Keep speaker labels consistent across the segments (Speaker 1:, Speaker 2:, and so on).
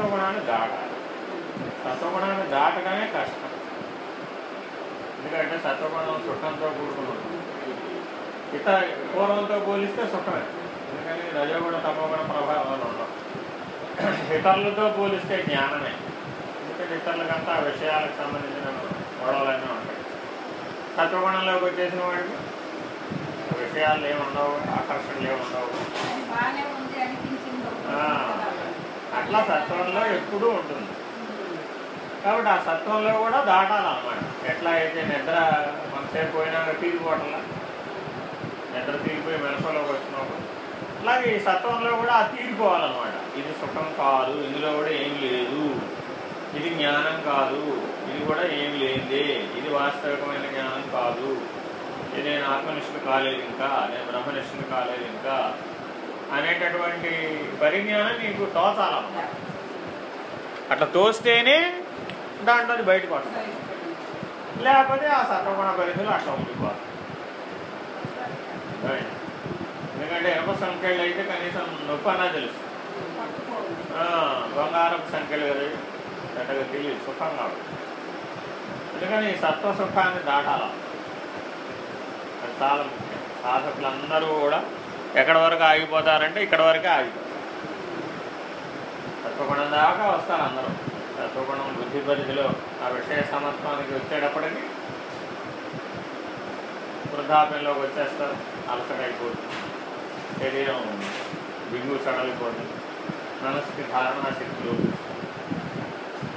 Speaker 1: సత్వగుణాన్ని దాటాలి సత్వగుణాన్ని దాటడమే కష్టం. ఎందుకంటే సత్వగుణం సుఖంతో కూడుకుని ఉంటుంది. ఇతర పూర్వంతో పోలిస్తే సుఖమే. ఎందుకని రజోగుణ తమోగుణ ప్రభావాలు ఉండవు. ఇతరులతో పోలిస్తే జ్ఞానమే. ఎందుకంటే ఇతరులకంతా ఆ విషయాలకు సంబంధించిన గొడవలన్నీ ఉంటాయి. సత్వగుణంలోకి వచ్చేసిన వాడికి విషయాలు ఏమి ఉండవు ఆకర్షణలు ఏమి అట్లా సత్వంలో ఎప్పుడూ ఉంటుంది. కాబట్టి ఆ సత్వంలో కూడా దాటాలన్నమాట. ఎట్లా అయితే నిద్ర మనసేపు పోయినాక తీరిపోవటంలా. నిద్ర తీరిపోయి మనసులోకి వచ్చినప్పుడు. అట్లాగే ఈ సత్వంలో కూడా ఆ తీరిపోవాలన్నమాట. ఇది సుఖం కాదు ఇందులో కూడా ఏం లేదు. ఇది జ్ఞానం కాదు ఇది కూడా ఏం లేనిదే. ఇది వాస్తవికమైన జ్ఞానం కాదు. ఇది నేను ఆత్మనిష్ఠుడు కాలేదు ఇంకా నేను బ్రహ్మనిష్ఠుడు కాలేదు ఇంకా. అనేటటువంటి పరిజ్ఞానం నీకు తోచాలన్నమాట అట్లా తోస్తేనే దాంట్లో బయటకు వస్తాయి లేకపోతే ఆ సత్వగుణ పరిధిలో అట్లా ఉండిపోవాలి. ఎందుకంటే ఎనప సంఖ్యలు అయితే కనీసం నొప్పి అన్నా తెలుసు బంగారపు సంఖ్యలు కదా తెలియదు సుఖంగా ఉంటుంది అందుకని ఈ సత్వ సుఖాన్ని దాటాల. అది చాలా ముఖ్యం. సాధకులందరూ కూడా ఎక్కడ వరకు ఆగిపోతారంటే ఇక్కడ వరకే ఆగిపోతారు తత్వగుణం దాకా వస్తారు అందరూ. తత్వగుణం బుద్ధి పరిధిలో ఆ విషయ సమత్వానికి వచ్చేటప్పటికి వృద్ధాప్యంలోకి వచ్చేస్తారు. అలసటైపోతుంది శరీరం బింగు సడలిపోతుంది. మనసుకి ధారణ శక్తులు ఇట్లా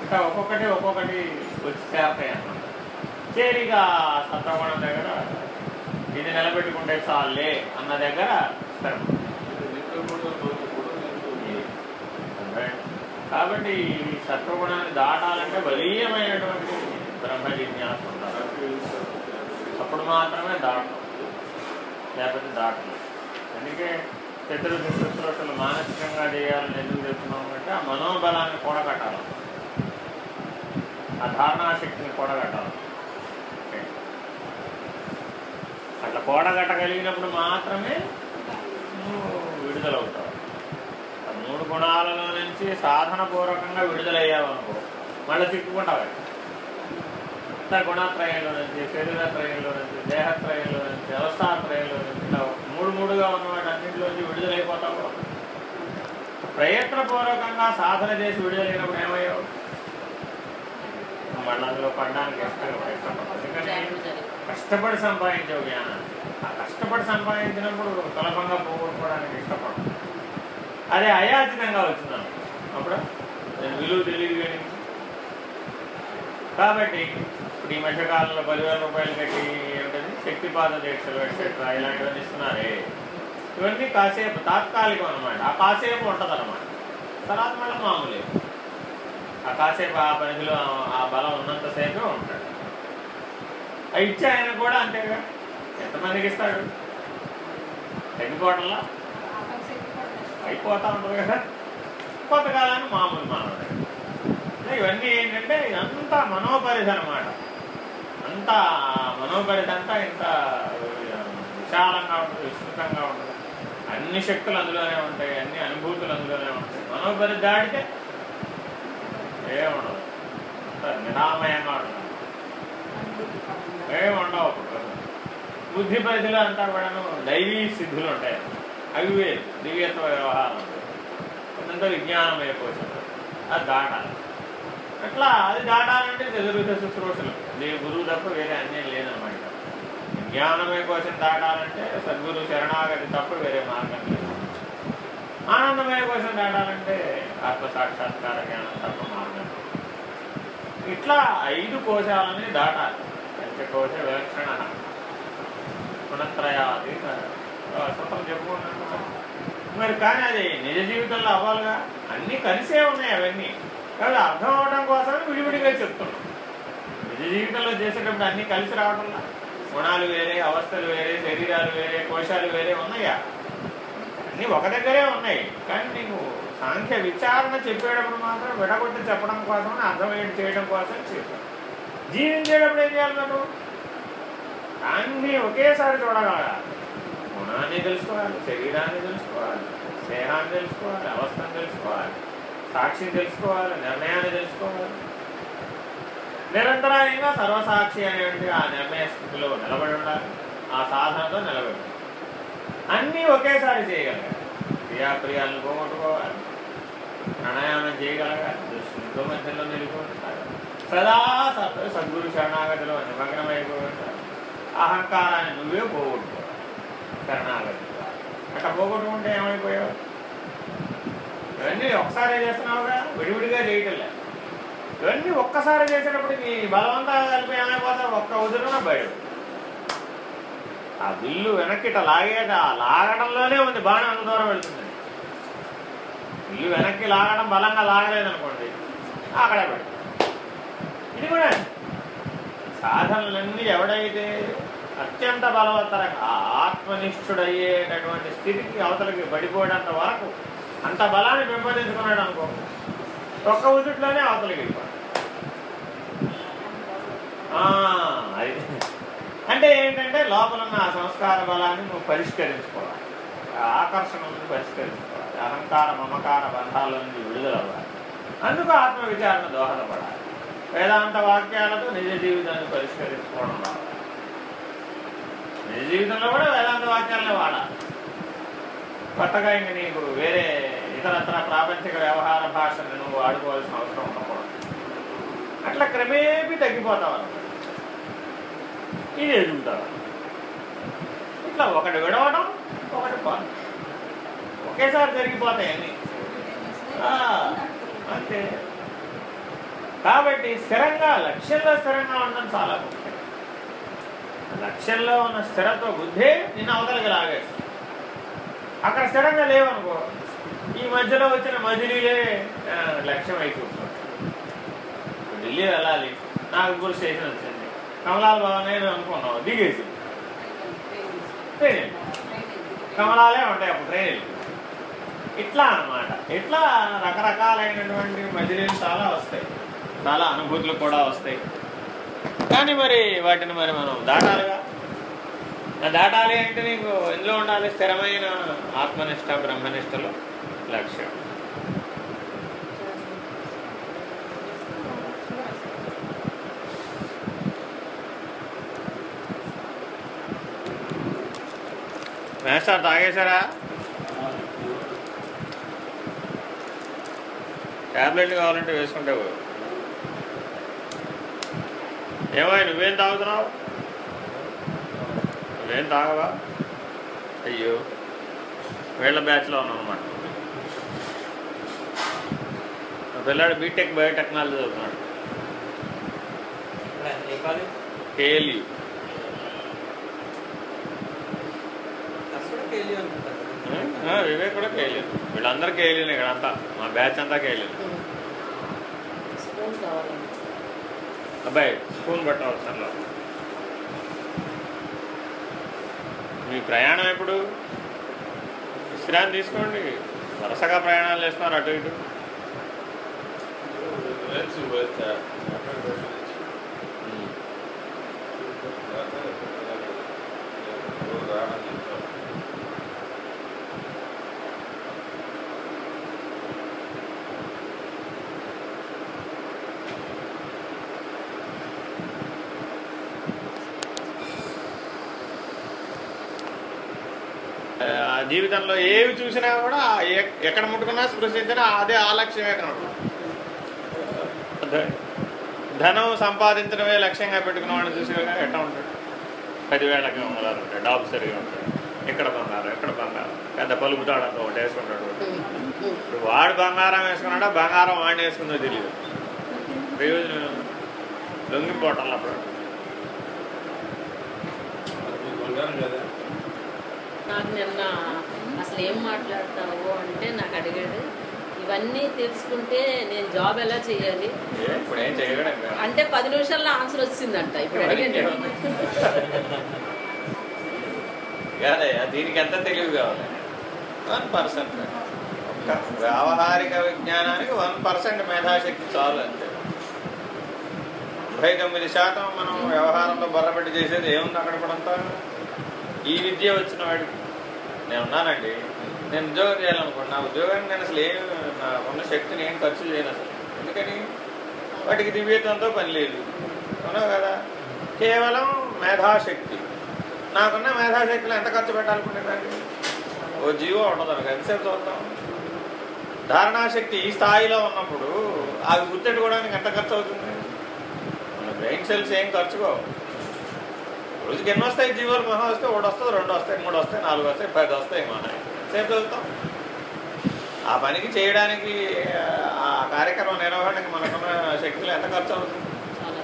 Speaker 1: ఇంకా ఒక్కొక్కటి ఒక్కొక్కటి వచ్చి చేరతాయి అన్నమాట. చేరిగా సత్వగుణం దగ్గర ఇది నిలబెట్టుకుంటే చాలే అన్న దగ్గర స్థిరం కాబట్టి ఈ సత్వగుణాన్ని దాటాలంటే బలీయమైనటువంటి బ్రహ్మ జిజ్ఞాస ఉండాలి. అప్పుడు మాత్రమే దాటం. లేకపోతే దాటం. అందుకే చతుర్థ శుశ్రూషలు మానసికంగా చేయాలని ఎందుకు చెప్తున్నాం అంటే ఆ మనోబలాన్ని కూడగట్టాలి. ఆ ధారణాశక్తిని కూడగట్టాలి ఓకే. అట్లా కూడగట్టగలిగినప్పుడు మాత్రమే నువ్వు విడుదలవుతావు. మూడు గుణాలలో నుంచి సాధనపూర్వకంగా విడుదలయ్యావనుకో విడుదలయ్యావు అనుకో మళ్ళీ చిక్కుకుంటావు అంత గుణత్రయంలో నుంచి శరీరత్రయంలో నుంచి దేహత్రయంలో నుంచి వ్యవస్థాత్రయంలో నుంచి మూడు మూడుగా ఉన్న వాటి అన్నింటిలోంచి విడుదలైపోతావు ప్రయత్నపూర్వకంగా సాధన చేసి విడుదలైనప్పుడు ఏమయ్యావు? మళ్ళీ అందులో పడడానికి ఇష్టంగా ప్రయత్నం ఎందుకంటే కష్టపడి సంపాదించే జ్ఞానాన్ని ఆ కష్టపడి సంపాదించినప్పుడు సులభంగా పోగొట్టుకోవడానికి ఇష్టపడదు అదే అయాచితంగా వచ్చిందను అప్పుడు నేను విలువ తెలియదు కానీ. కాబట్టి ఇప్పుడు ఈ మధ్యకాలంలో పదివేల రూపాయలు కట్టి ఏమిటది? శక్తిపాద దీక్షలు ఎట్సెట్రా ఇలాంటివన్నీ ఇస్తున్నారే. ఇవన్నీ కాసేపు తాత్కాలికం అనమాట ఆ కాసేపు ఉంటుంది అనమాట తర్వాత మళ్ళీ మామూలే. ఆ కాసేపు ఆ పరిధిలో ఆ- బలం ఉన్నంతసేపే ఉంటాడు. ఇచ్చే ఆయన కూడా అంతేగా ఎంతమందికి ఇస్తాడు? తగ్గిపోవటంలా అయిపోతా ఉంటుంది కదా. కొంతకాలాన్ని మామూలు మానవుడు. ఇవన్నీ ఏంటంటే ఇదంతా మనోపరిధి అనమాట అంతా మనోపరిధి అంతా ఇంత విశాలంగా ఉంటుంది విస్తృతంగా ఉంటుంది. అన్ని శక్తులు అందులోనే ఉంటాయి అన్ని అనుభూతులు అందులోనే ఉంటాయి. మనోపరిధి దాటితే ఏముండదు. అంత నిరామయంగా ఉంటుంది. ఏమి ఉండవు బుద్ధి పరిధిలో అంతా కూడాను దైవీ సిద్ధులు ఉంటాయి. అవి వేరు దివ్యత్వ వ్యవహారం. అదంతా విజ్ఞానం అయిపోతుంది అది దాటాలి. అట్లా అది దాటాలంటే చదువుత శుశ్రూషలు. నీ గురువు తప్ప వేరే అన్యం లేదన్నమాట. జ్ఞానమే కోసం దాటాలంటే సద్గురు శరణాగతి తప్ప వేరే మార్గం లేదు. ఆనందమయ కోసం దాటాలంటే ఆత్మసాక్షాత్కార జ్ఞానం తప్ప మార్గం లేదు. ఇట్లా ఐదు కోశాలని దాటాలి. పంచకోశ విలక్షణ గుణత్రయాది సూత్రం చెప్పుకున్నట్టు మరి కానీ అది నిజ జీవితంలో అవ్వాలిగా? అన్నీ కలిసే ఉన్నాయి అవన్నీ. కాబట్టి అర్థం అవడం కోసమే విడివిడిగా చెప్తున్నాం. నిజ జీవితంలో చేసేటప్పుడు అన్నీ కలిసి రావడంలా గుణాలు వేరే అవస్థలు వేరే శరీరాలు వేరే కోశాలు వేరే ఉన్నాయా? అన్నీ ఒక దగ్గరే ఉన్నాయి. కానీ నీకు సాంఖ్య విచారణ చెప్పేటప్పుడు మాత్రం విడగొట్టి చెప్పడం కోసం అర్థమయ్యేది చేయడం కోసం చెప్పాను జీవించేటప్పుడు ఏం చేయాలి నాకు అన్నీ ఒకేసారి చూడగలగాలి. గుణాన్ని తెలుసుకోవాలి శరీరాన్ని తెలుసుకోవాలి స్నేహాన్ని తెలుసుకోవాలి అవస్థను తెలుసుకోవాలి సాక్షిని తెలుసుకోవాలి నిర్ణయాన్ని తెలుసుకోవాలి. నిరంతరాయంగా సర్వసాక్షి అనేటువంటి ఆ నిర్ణయ స్థితిలో నిలబడి ఉండాలి. ఆ సాధనతో నిలబడి ఉండాలి. అన్నీ ఒకేసారి చేయగలగాలి. క్రియాప్రియాలను పోగొట్టుకోవాలి. ప్రాణాయామం చేయగలగాలి దృష్టితో మధ్యలో నిలిపోతారు సదా సత్ సద్గురు శరణాగతిలో నిమగ్నమైపోయి అహంకారాన్ని నువ్వే పోగొట్టుకోవాలి. శరణాగతి. అట్లా పోగొట్టుకుంటే ఏమైపోయావు? ఇవన్నీ ఒకసారి చేస్తున్నావుగా విడివిడిగా చేయటం లేదు ఇవన్నీ ఒక్కసారి చేసేటప్పుడు నీ బలవంతంగా కలిపి ఏమైపోతావు? ఒక్క ఉదురున బయట ఆ బిల్లు వెనక్కి ఇట్లా లాగేట లాగటంలోనే లాగడంలోనే ఉంది బాణం అంత దూరం వెళ్తుంది. ఇల్లు వెనక్కి లాగడం బలంగా లాగలేదనుకోండి అక్కడే పడి. ఇది కూడా సాధనలన్నీ ఎవడైతే అత్యంత బలవత్తరంగా ఆ ఆత్మనిష్ఠుడయ్యేటటువంటి స్థితికి అవతలకి పడిపోయేంత వరకు అంత బలాన్ని పెంపొందించుకున్నాడు అనుకో ఒక్క ఉదుట్లోనే అవతలకి వెళ్ళిపోయాడు అది. అంటే ఏంటంటే లోపల ఉన్న ఆ సంస్కార బలాన్ని నువ్వు పరిష్కరించుకోవాలి. ఆకర్షణ పరిష్కరించుకోవాలి. అహంకార మమకార బంధాల నుంచి విడుదలవ్వాలి. అందుకు ఆత్మ విచారణ దోహదపడాలి. వేదాంత వాక్యాలతో నిజ జీవితాన్ని పరిష్కరించుకోవడం నిజ జీవితంలో కూడా వేదాంత వాక్యాలనే వాడాలి. కొత్తగా ఇంక నీకు వేరే ఇతరత్ర ప్రాపంచిక వ్యవహార భాషను నువ్వు వాడుకోవాల్సిన అవసరం ఉండకూడదు. అట్లా క్రమేపీ తగ్గిపోతావు ఇది ఎదుగుతావు. ఇట్లా ఒకటి విడవడం ఒకటి పాలు ఒకేసారి జరిగిపోతాయి అన్నీ ఆ, అంతే. కాబట్టి స్థిరంగా లక్ష్యంలో స్థిరంగా ఉండడం చాలా ముఖ్యం. లక్ష్యంలో ఉన్న స్థిరత్వ బుద్ధే నిన్ను అవతలకి లాగేస్తుంది. అక్కడ స్థిరంగా లేవనుకో ఈ మధ్యలో వచ్చిన మజిలీలే లక్ష్యం అయి కూర్చోండి ఇప్పుడు ఢిల్లీ వెళ్ళాలి. నాగపూర్ స్టేషన్ వచ్చింది. కమలాల భవన్ నేను అనుకున్నావు దిగేసి. ట్రైన్ కమలాలే ఉంటాయి అప్పుడు ట్రైన్. ఇట్లా అన్నమాట. ఇట్లా రకరకాలైనటువంటి మజిలీలు చాలా వస్తాయి. చాలా అనుభూతులు కూడా వస్తాయి. కానీ మరి వాటిని మరి మనం దాటాలిగా? దాటాలి అంటే నీకు ఎందులో ఉండాలి? స్థిరమైన ఆత్మనిష్ట బ్రహ్మనిష్టలో? లక్ష్యం. మేస్టర్ తాగేశారా? ట్యాబ్లెట్లు కావాలంటే వేసుకుంటే. ఏమో నువ్వేం తాగుతున్నావు? నువ్వేం తాగవా? అయ్యో వీళ్ళ బ్యాచ్లో ఉన్నాం అనమాట పిల్లాడు బీటెక్ బయోటెక్నాలజీ చదువుతున్నాడు. కేఎల్యూ. వివేక్ కూడా కేఎల్యూ. వీళ్ళందరూ కేఎల్యూనే ఇక్కడ అంతా. మా బ్యాచ్ అంతా కేఎల్యూ
Speaker 2: స్పూన్ కావాలండి
Speaker 1: అబ్బాయి స్పూన్ పెట్టవలసిన మీ ప్రయాణం ఎప్పుడు? విశ్రాంతి తీసుకోండి. వరుసగా ప్రయాణాలు చేస్తున్నారు అటు ఇటు. ఆ జీవితంలో ఏవి చూసినా కూడా ఎక్కడ ముట్టుకున్నా స్పృశించినా అదే ఆలక్ష్యమే కనబడుతుంది ధ- ధనం సంపాదించడమే లక్ష్యంగా పెట్టుకున్న వాడిని చూసి ఎట్లా ఉంటాడు పదివేలకి వందలాలు ఉంటాయి డాబు సరిగా ఉంటాయి ఇక్కడ బంగారం ఎక్కడ బంగారం. పెద్ద పలుకుతాడంత ఒకటి వేసుకుంటాడు. ఇప్పుడు వాడు బంగారం వేసుకున్నాడా బంగారం వాడిని వేసుకుందో తెలియదు. ప్రయోజనం లొంగిపోవటం అప్పుడు.
Speaker 3: బంగారం కదా
Speaker 2: అసలు ఏం మాట్లాడతావు అంటే నాకు అడిగాడు. ఇవన్నీ తెలుసుకుంటే నేను జాబ్ ఎలా చేయాలి. అంటే పది నిమిషాల్లో ఆన్సర్ వచ్చిందంట. ఇప్పుడు?
Speaker 1: కాదయ్యా దీనికి ఎంత తెలివి కావాలి? One percent. వ్యావహారిక విజ్ఞానానికి వన్ పర్సెంట్ మేధాశక్తి చాలు అంతే. తొంభై తొమ్మిది శాతం మనం వ్యవహారంలో బొర్రపెట్టి చేసేది ఏముంది అక్కడ ఇప్పుడంతా ఈ విద్య వచ్చిన వాడికి. నేను ఉన్నానండి నేను ఉద్యోగం చేయాలనుకున్నా ఉద్యోగానికి నేను అసలు ఏం నా ఉన్న శక్తిని ఏం ఖర్చు చేయను అసలు. ఎందుకని? వాటికి దివ్యత్వంతో పని లేదు. అవునా కదా? కేవలం మేధాశక్తి. నాకున్న మేధాశక్తిలో ఎంత ఖర్చు పెట్టాలనుకునేదానికి ఓ జీవో ఉండదు నాకు ఎంతసేపు చూద్దాం? ధారణాశక్తి ఈ స్థాయిలో ఉన్నప్పుడు అవి గుర్తెట్టుకోవడానికి ఎంత ఖర్చు అవుతుంది మన బ్రెయిన్ సెల్స్ ఏం ఖర్చుకోవు. రోజుకి ఎన్ని వస్తాయి? జీవాలు మహా వస్తే ఒకటి వస్తుంది రెండు వస్తాయి మూడు వస్తాయి నాలుగు వస్తాయి పది వస్తాయి మహా సేపు చదువుతాం ఆ పనికి చేయడానికి ఆ కార్యక్రమం నిర్వహణకి మనకున్న శక్తులు ఎంత ఖర్చు అవుతుంది?
Speaker 2: చాలా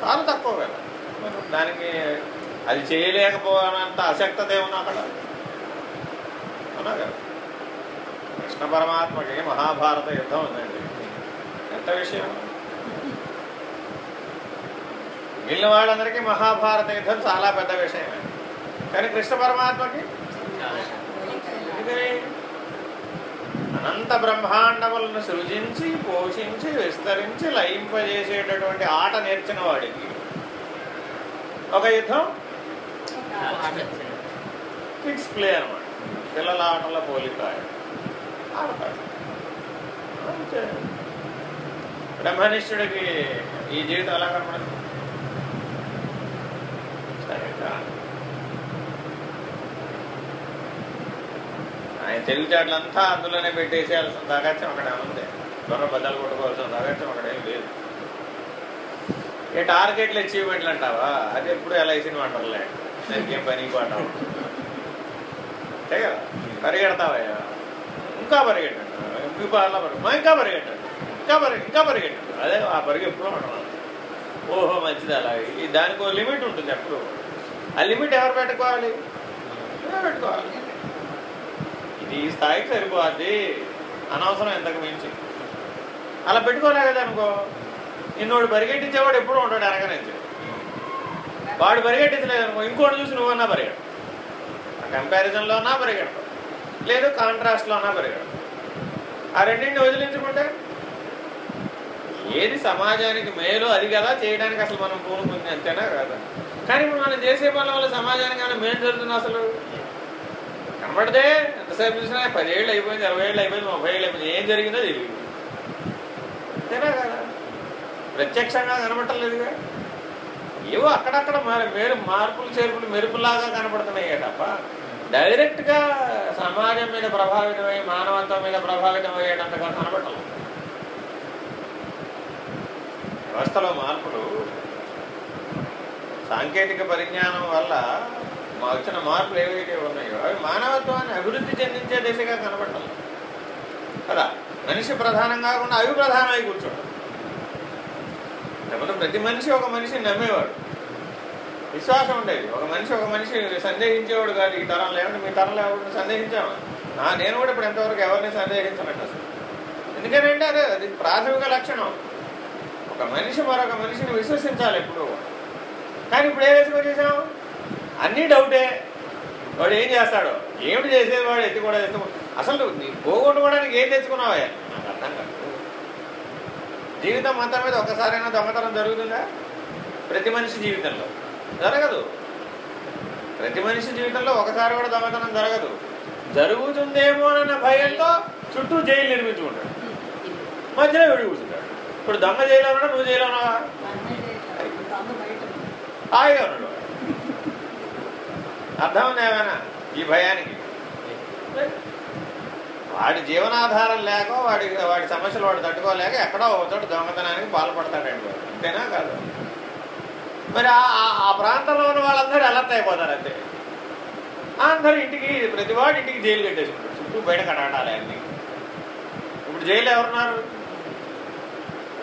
Speaker 1: చాలా తక్కువ కదా. దానికి అది చేయలేకపోవాలంత అశక్తత ఏమన్నా అక్కడ? అవునా కదా. కృష్ణ పరమాత్మకి మహాభారత యుద్ధం ఉందండి. ఎంత విషయం? మిగిలిన వాళ్ళందరికీ మహాభారత యుద్ధం చాలా పెద్ద విషయమే కానీ కృష్ణ పరమాత్మకి అనంత బ్రహ్మాండములను సృజించి పోషించి విస్తరించి లయింపజేసేటటువంటి ఆట నేర్చిన వాడికి ఒక యుద్ధం కిడ్స్ ప్లే అనమాట పిల్లల ఆటల పోలిక ఆడతాడు. బ్రహ్మనిష్ఠుడికి ఈ జీవితం ఎలా కనపడుతుంది? ఆయన తెలివితేటలంతా అందులోనే పెట్టేసేయాల్సిన దాగత్యం అక్కడ ఉంది. దొర బద్దలు కొట్టుకోవాల్సిన దాగత్యం అక్కడేం లేదు. ఏ టార్గెట్లు అచీవ్మెంట్లు అంటావా? అది ఎప్పుడు ఎల్ఐసిని వండర్లే దానికి ఏం పని పాట అంతే కదా? పరిగెడతావయ్యా ఇంకా పరిగెట్టండి. ఇంకా పరిగె మా ఇంకా పరిగెట్టండి. ఇంకా పరిగె ఇంకా పరిగెట్టండి. అదే ఆ పరిగె ఎప్పుడు ఉండడం ఓహో మంచిది అలా. దానికి లిమిట్ ఉంటుంది ఎప్పుడు. ఆ లిమిట్ ఎవరు పెట్టుకోవాలి? పెట్టుకోవాలి? ఇది ఈ స్థాయికి సరిపోద్ది. అనవసరం ఎంతకు మించి. అలా పెట్టుకోలేదనుకో నిన్నోడు పరిగెట్టించేవాడు ఎప్పుడు ఉంటాడు అనగనించి వాడు పరిగెట్టించలేదనుకో ఇంకోటి చూసి నువ్వన్నా పరిగెడు ఆ కంపారిజన్లో అన్నా పరిగెడతావు లేదు కాంట్రాస్ట్లో అన్నా పరిగెడతావు ఆ రెండింటిని వదిలించుకుంటే ఏది సమాజానికి మేలు అది కదా చేయడానికి అసలు మనం పూనుకుంది అంతేనా కదా? కానీ ఇప్పుడు మనం చేసే పనుల వల్ల సమాజానికి కానీ మేలు జరుగుతుంది అసలు? కనబడితే ఎంతసేపు చూసినా పదేళ్ళు అయిపోయింది ఇరవై ఏళ్ళు అయిపోయింది ముప్పై ఏళ్ళు అయిపోయింది ఏం జరిగిందో తెలియదు అంతేనా కదా? ప్రత్యక్షంగా కనబడలేదుగా ఏవో అక్కడక్కడ మరి మేరు మార్పులు చేర్పులు మెరుపులాగా కనబడుతున్నాయి తప్ప డైరెక్ట్గా సమాజం మీద ప్రభావితమై మానవత్వం మీద ప్రభావితం అయ్యేటంతగా కనబడలేదు వ్యవస్థలో మార్పులు సాంకేతిక పరిజ్ఞానం వల్ల వచ్చిన మార్పులు ఏవైతే ఉన్నాయో అవి మానవత్వాన్ని అభివృద్ధి చెందించే దిశగా కనబడటం. కదా? మనిషి ప్రధానం కాకుండా అవి ప్రధానమై కూర్చోవడం లేకపోతే ప్రతి మనిషి ఒక మనిషిని నమ్మేవాడు. విశ్వాసం ఉండేది. ఒక మనిషి ఒక మనిషి సందేహించేవాడు కాదు ఈ తరం లేవంటే మీ తరం ఎవరిని సందేహించాము? నా నేను కూడా ఇప్పుడు ఎంతవరకు ఎవరిని సందేహించనట్టు అసలు. ఎందుకంటే అదే అది ప్రాథమిక లక్షణం. ఒక మనిషి మరొక మనిషిని విశ్వసించాలి ఎప్పుడు కానీ ఇప్పుడు ఏ వేసుకు వచ్చేసాం అన్నీ డౌటే వాడు ఏం చేస్తాడో? ఏమిటి చేసేది వాడు? ఎత్తి కూడా చేస్తాడు అసలు నీ పోగొట్టుకోవడానికి ఏం తెచ్చుకున్నావా? నాకు అర్థం కాదు. జీవితం మొత్తం మీద ఒక్కసారైనా దొంగతనం జరుగుతుందా? ప్రతి మనిషి జీవితంలో. జరగదు. ప్రతి మనిషి జీవితంలో ఒకసారి కూడా దొంగతనం జరగదు. జరుగుతుందేమోనన్న భయంతో చుట్టూ జైలు నిర్మించుకుంటాడు. మధ్యలో విడి కూర్చుంటాడు. ఇప్పుడు దొంగ జైలు ఉన్నాడా? నువ్వు జైలు ఉన్నావా? హాయిగా ఉన్నాడు అర్థం ఉంది ఏమైనా? ఈ భయానికి. వాడి జీవనాధారం లేక వాడి వాడి సమస్యలు వాడు తట్టుకోలేక ఎక్కడో ఒకచోట దొంగతనానికి పాల్పడతాడండి. వాడు అంతేనా కాదు? మరి ఆ- ఆ- ప్రాంతంలో ఉన్న వాళ్ళందరూ అలర్ట్ అయిపోతారు అంతే. అందరూ ఇంటికి ప్రతివాడు ఇంటికి జైలు కట్టేసుకుంటారు చుట్టూ బయట కట్టాలి అన్నీ. ఇప్పుడు జైలు ఎవరున్నారు?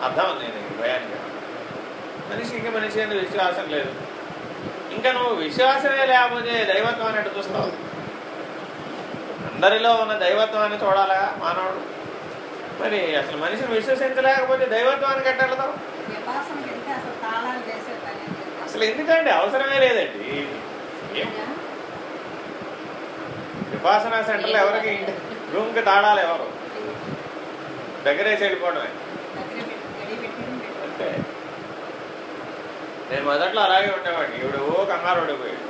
Speaker 1: అర్థం ఉంది నీకు భయానికి. మనిషికి మనిషి అనేది విశ్వాసం లేదు. ఇంకా నువ్వు విశ్వాసమే లేకపోతే దైవత్వం అన్నట్టు చూస్తావు. అందరిలో ఉన్న దైవత్వాన్ని చూడాలా మానవుడు? మరి అసలు మనిషిని విశ్వసించలేకపోతే దైవత్వానికి ఎట్టెళ్తాం
Speaker 4: వ్యపాసం పెడితే అసలు
Speaker 1: ఎందుకండి? అవసరమే లేదండి. విపాసనా సెంటర్లో ఎవరికి? రూమ్కి తాళాలు ఎవరు? దగ్గరేసి వెళ్ళిపోవడమే
Speaker 4: దగ్గర పెట్టి గడి పెట్టి పెట్టి
Speaker 1: అంతే నేను మొదట్లో అలాగే ఉండేవాడిని. ఈవిడ ఓ కంగారు పడిపోయాడు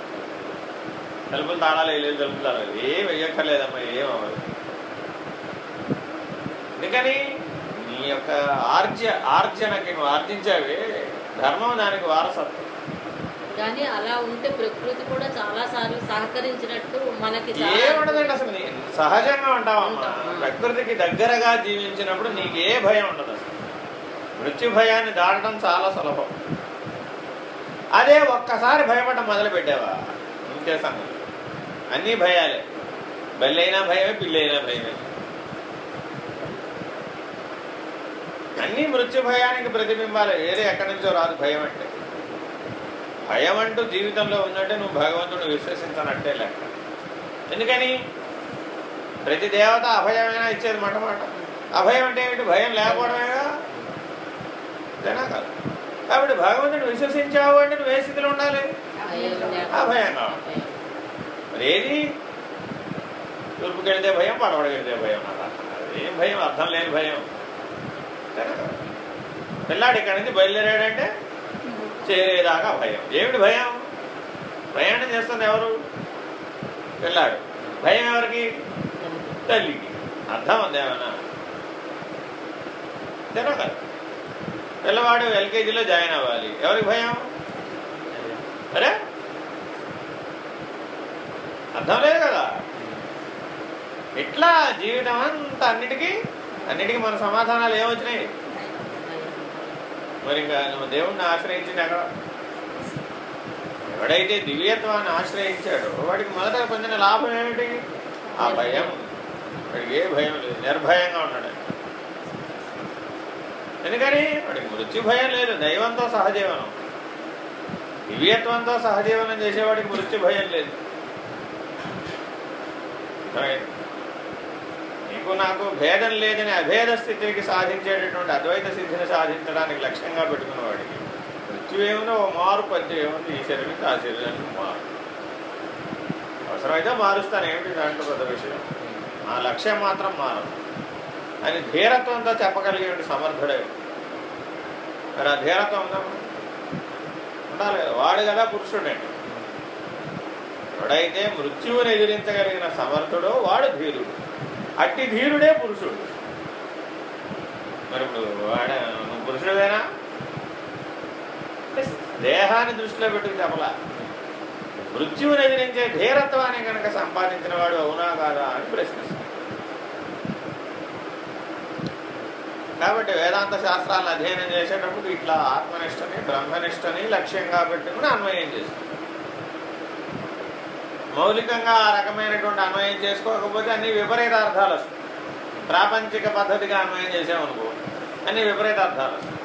Speaker 1: తలుపులు తాళాలు వేయలేదు తలుపులు తాళాలు ఏం వెయ్యక్కర్లేదమ్మా ఏం అవ్వదు. ఎందుకని? నీ యొక్క ఆర్జ ఆర్జనకి నువ్వు ఆర్జించావే ధర్మం దానికి వారసత్వం.
Speaker 2: కానీ అలా ఉంటే ప్రకృతి కూడా చాలా సార్లు సహకరించినట్టు మనకి
Speaker 1: ఏముండదండి అసలు సహజంగా ఉంటావమ్మా. ప్రకృతికి దగ్గరగా జీవించినప్పుడు నీకు ఏ భయం ఉండదు అసలు. మృత్యు భయాన్ని దాటడం చాలా సులభం. అదే ఒక్కసారి భయపడడం మొదలు పెట్టావా ఇంకే సంగతి. అన్నీ భయాలే. బల్లైనా భయమే పిల్లైనా భయమే. అన్నీ మృత్యు భయానికి ప్రతిబింబాలు. వేరే ఎక్కడి నుంచో రాదు భయం అంటే. భయం అంటూ జీవితంలో ఉందంటే నువ్వు భగవంతుడు విశ్వసించనట్టే లెక్క. ఎందుకని? ప్రతి దేవత అభయమైనా ఇచ్చేది మాట మాట. అభయం అంటే ఏమిటి? భయం లేకపోవడమేగా? అంతేనా కాదు కాబట్టి భగవంతుని విశ్వసించావు అంటే నువ్వు ఏ స్థితిలో ఉండాలి?
Speaker 2: భయం లేక-
Speaker 1: అభయం. మరి ఏది? భయం పడవడకెళ్తే భయం. ఏం భయం? అర్థం లేని భయం. పిల్లాడు ఇక్కడి నుంచి బయలుదేరాడంటే చేరేదాకా భయం. ఏమిటి భయం? ప్రయాణం చేస్తుంది ఎవరు? పిల్లాడు. భయం ఎవరికి? తల్లికి. అర్థం ఉంది ఏమన్నా అంతేనా పిల్లవాడు ఎల్కేజీలో జాయిన్ అవ్వాలి. ఎవరికి భయం? అరే? అర్థం లేదు కదా. ఇట్లా జీవితం అంతా అన్నిటికీ? అన్నిటికీ మన సమాధానాలు ఏమొచ్చినాయి? మరి ఇంకా నువ్వు దేవుణ్ణి ఆశ్రయించింది ఎక్కడ ఎవడైతే దివ్యత్వాన్ని ఆశ్రయించాడో వాడికి మొదట పొందిన లాభం ఏమిటి? ఆ భయం. వాడికి ఏ భయం లేదు. నిర్భయంగా ఉన్నాడు. ఎందుకని? వాడికి మృత్యు భయం లేదు దైవంతో సహజీవనం. దివ్యత్వంతో సహజీవనం చేసేవాడికి మృత్యు భయం లేదు. నీకు నాకు భేదం లేదని అభేద స్థితికి సాధించేటటువంటి అద్వైత సిద్ధిని సాధించడానికి లక్ష్యంగా పెట్టుకున్న వాడికి మృత్యు ఏముందో ఓ మారు పద్యం ఏముంది? ఈ శరీరం ఆ శరీరానికి మారు. అవసరమైతే మారుస్తాను. ఏమిటి దాంట్లో పెద్ద విషయం? ఆ లక్ష్యం మాత్రం మారదు. అని ధీరత్వంతో చెప్పగలిగే సమర్థుడే. మరి ఆ ధీరత్వం ఉందా ఉండాలి కదా. వాడు కదా పురుషుడే. ఎవడైతే మృత్యువుని ఎదిరించగలిగిన సమర్థుడో వాడు ధీరుడు. అట్టి ధీరుడే పురుషుడు. మరి ఇప్పుడు వాడ నువ్వు పురుషుడేనా? దేహాన్ని దృష్టిలో పెట్టుకు చెప్పలా. మృత్యువుని ఎదిరించే ధీరత్వాన్ని కనుక సంపాదించిన వాడు అవునా కాదా అని ప్రశ్నిస్తుంది. కాబట్టి వేదాంత శాస్త్రాలను అధ్యయనం చేసేటప్పుడు ఇట్లా ఆత్మనిష్టని బ్రహ్మనిష్టని లక్ష్యంగా పెట్టుకుని అన్వయం చేస్తుంది మౌలికంగా ఆ రకమైనటువంటి అన్వయం చేసుకోకపోతే అన్ని విపరీత అర్థాలు వస్తాయి. ప్రాపంచిక పద్ధతిగా అన్వయం చేసామనుకో అన్ని విపరీత అర్థాలు వస్తాయి.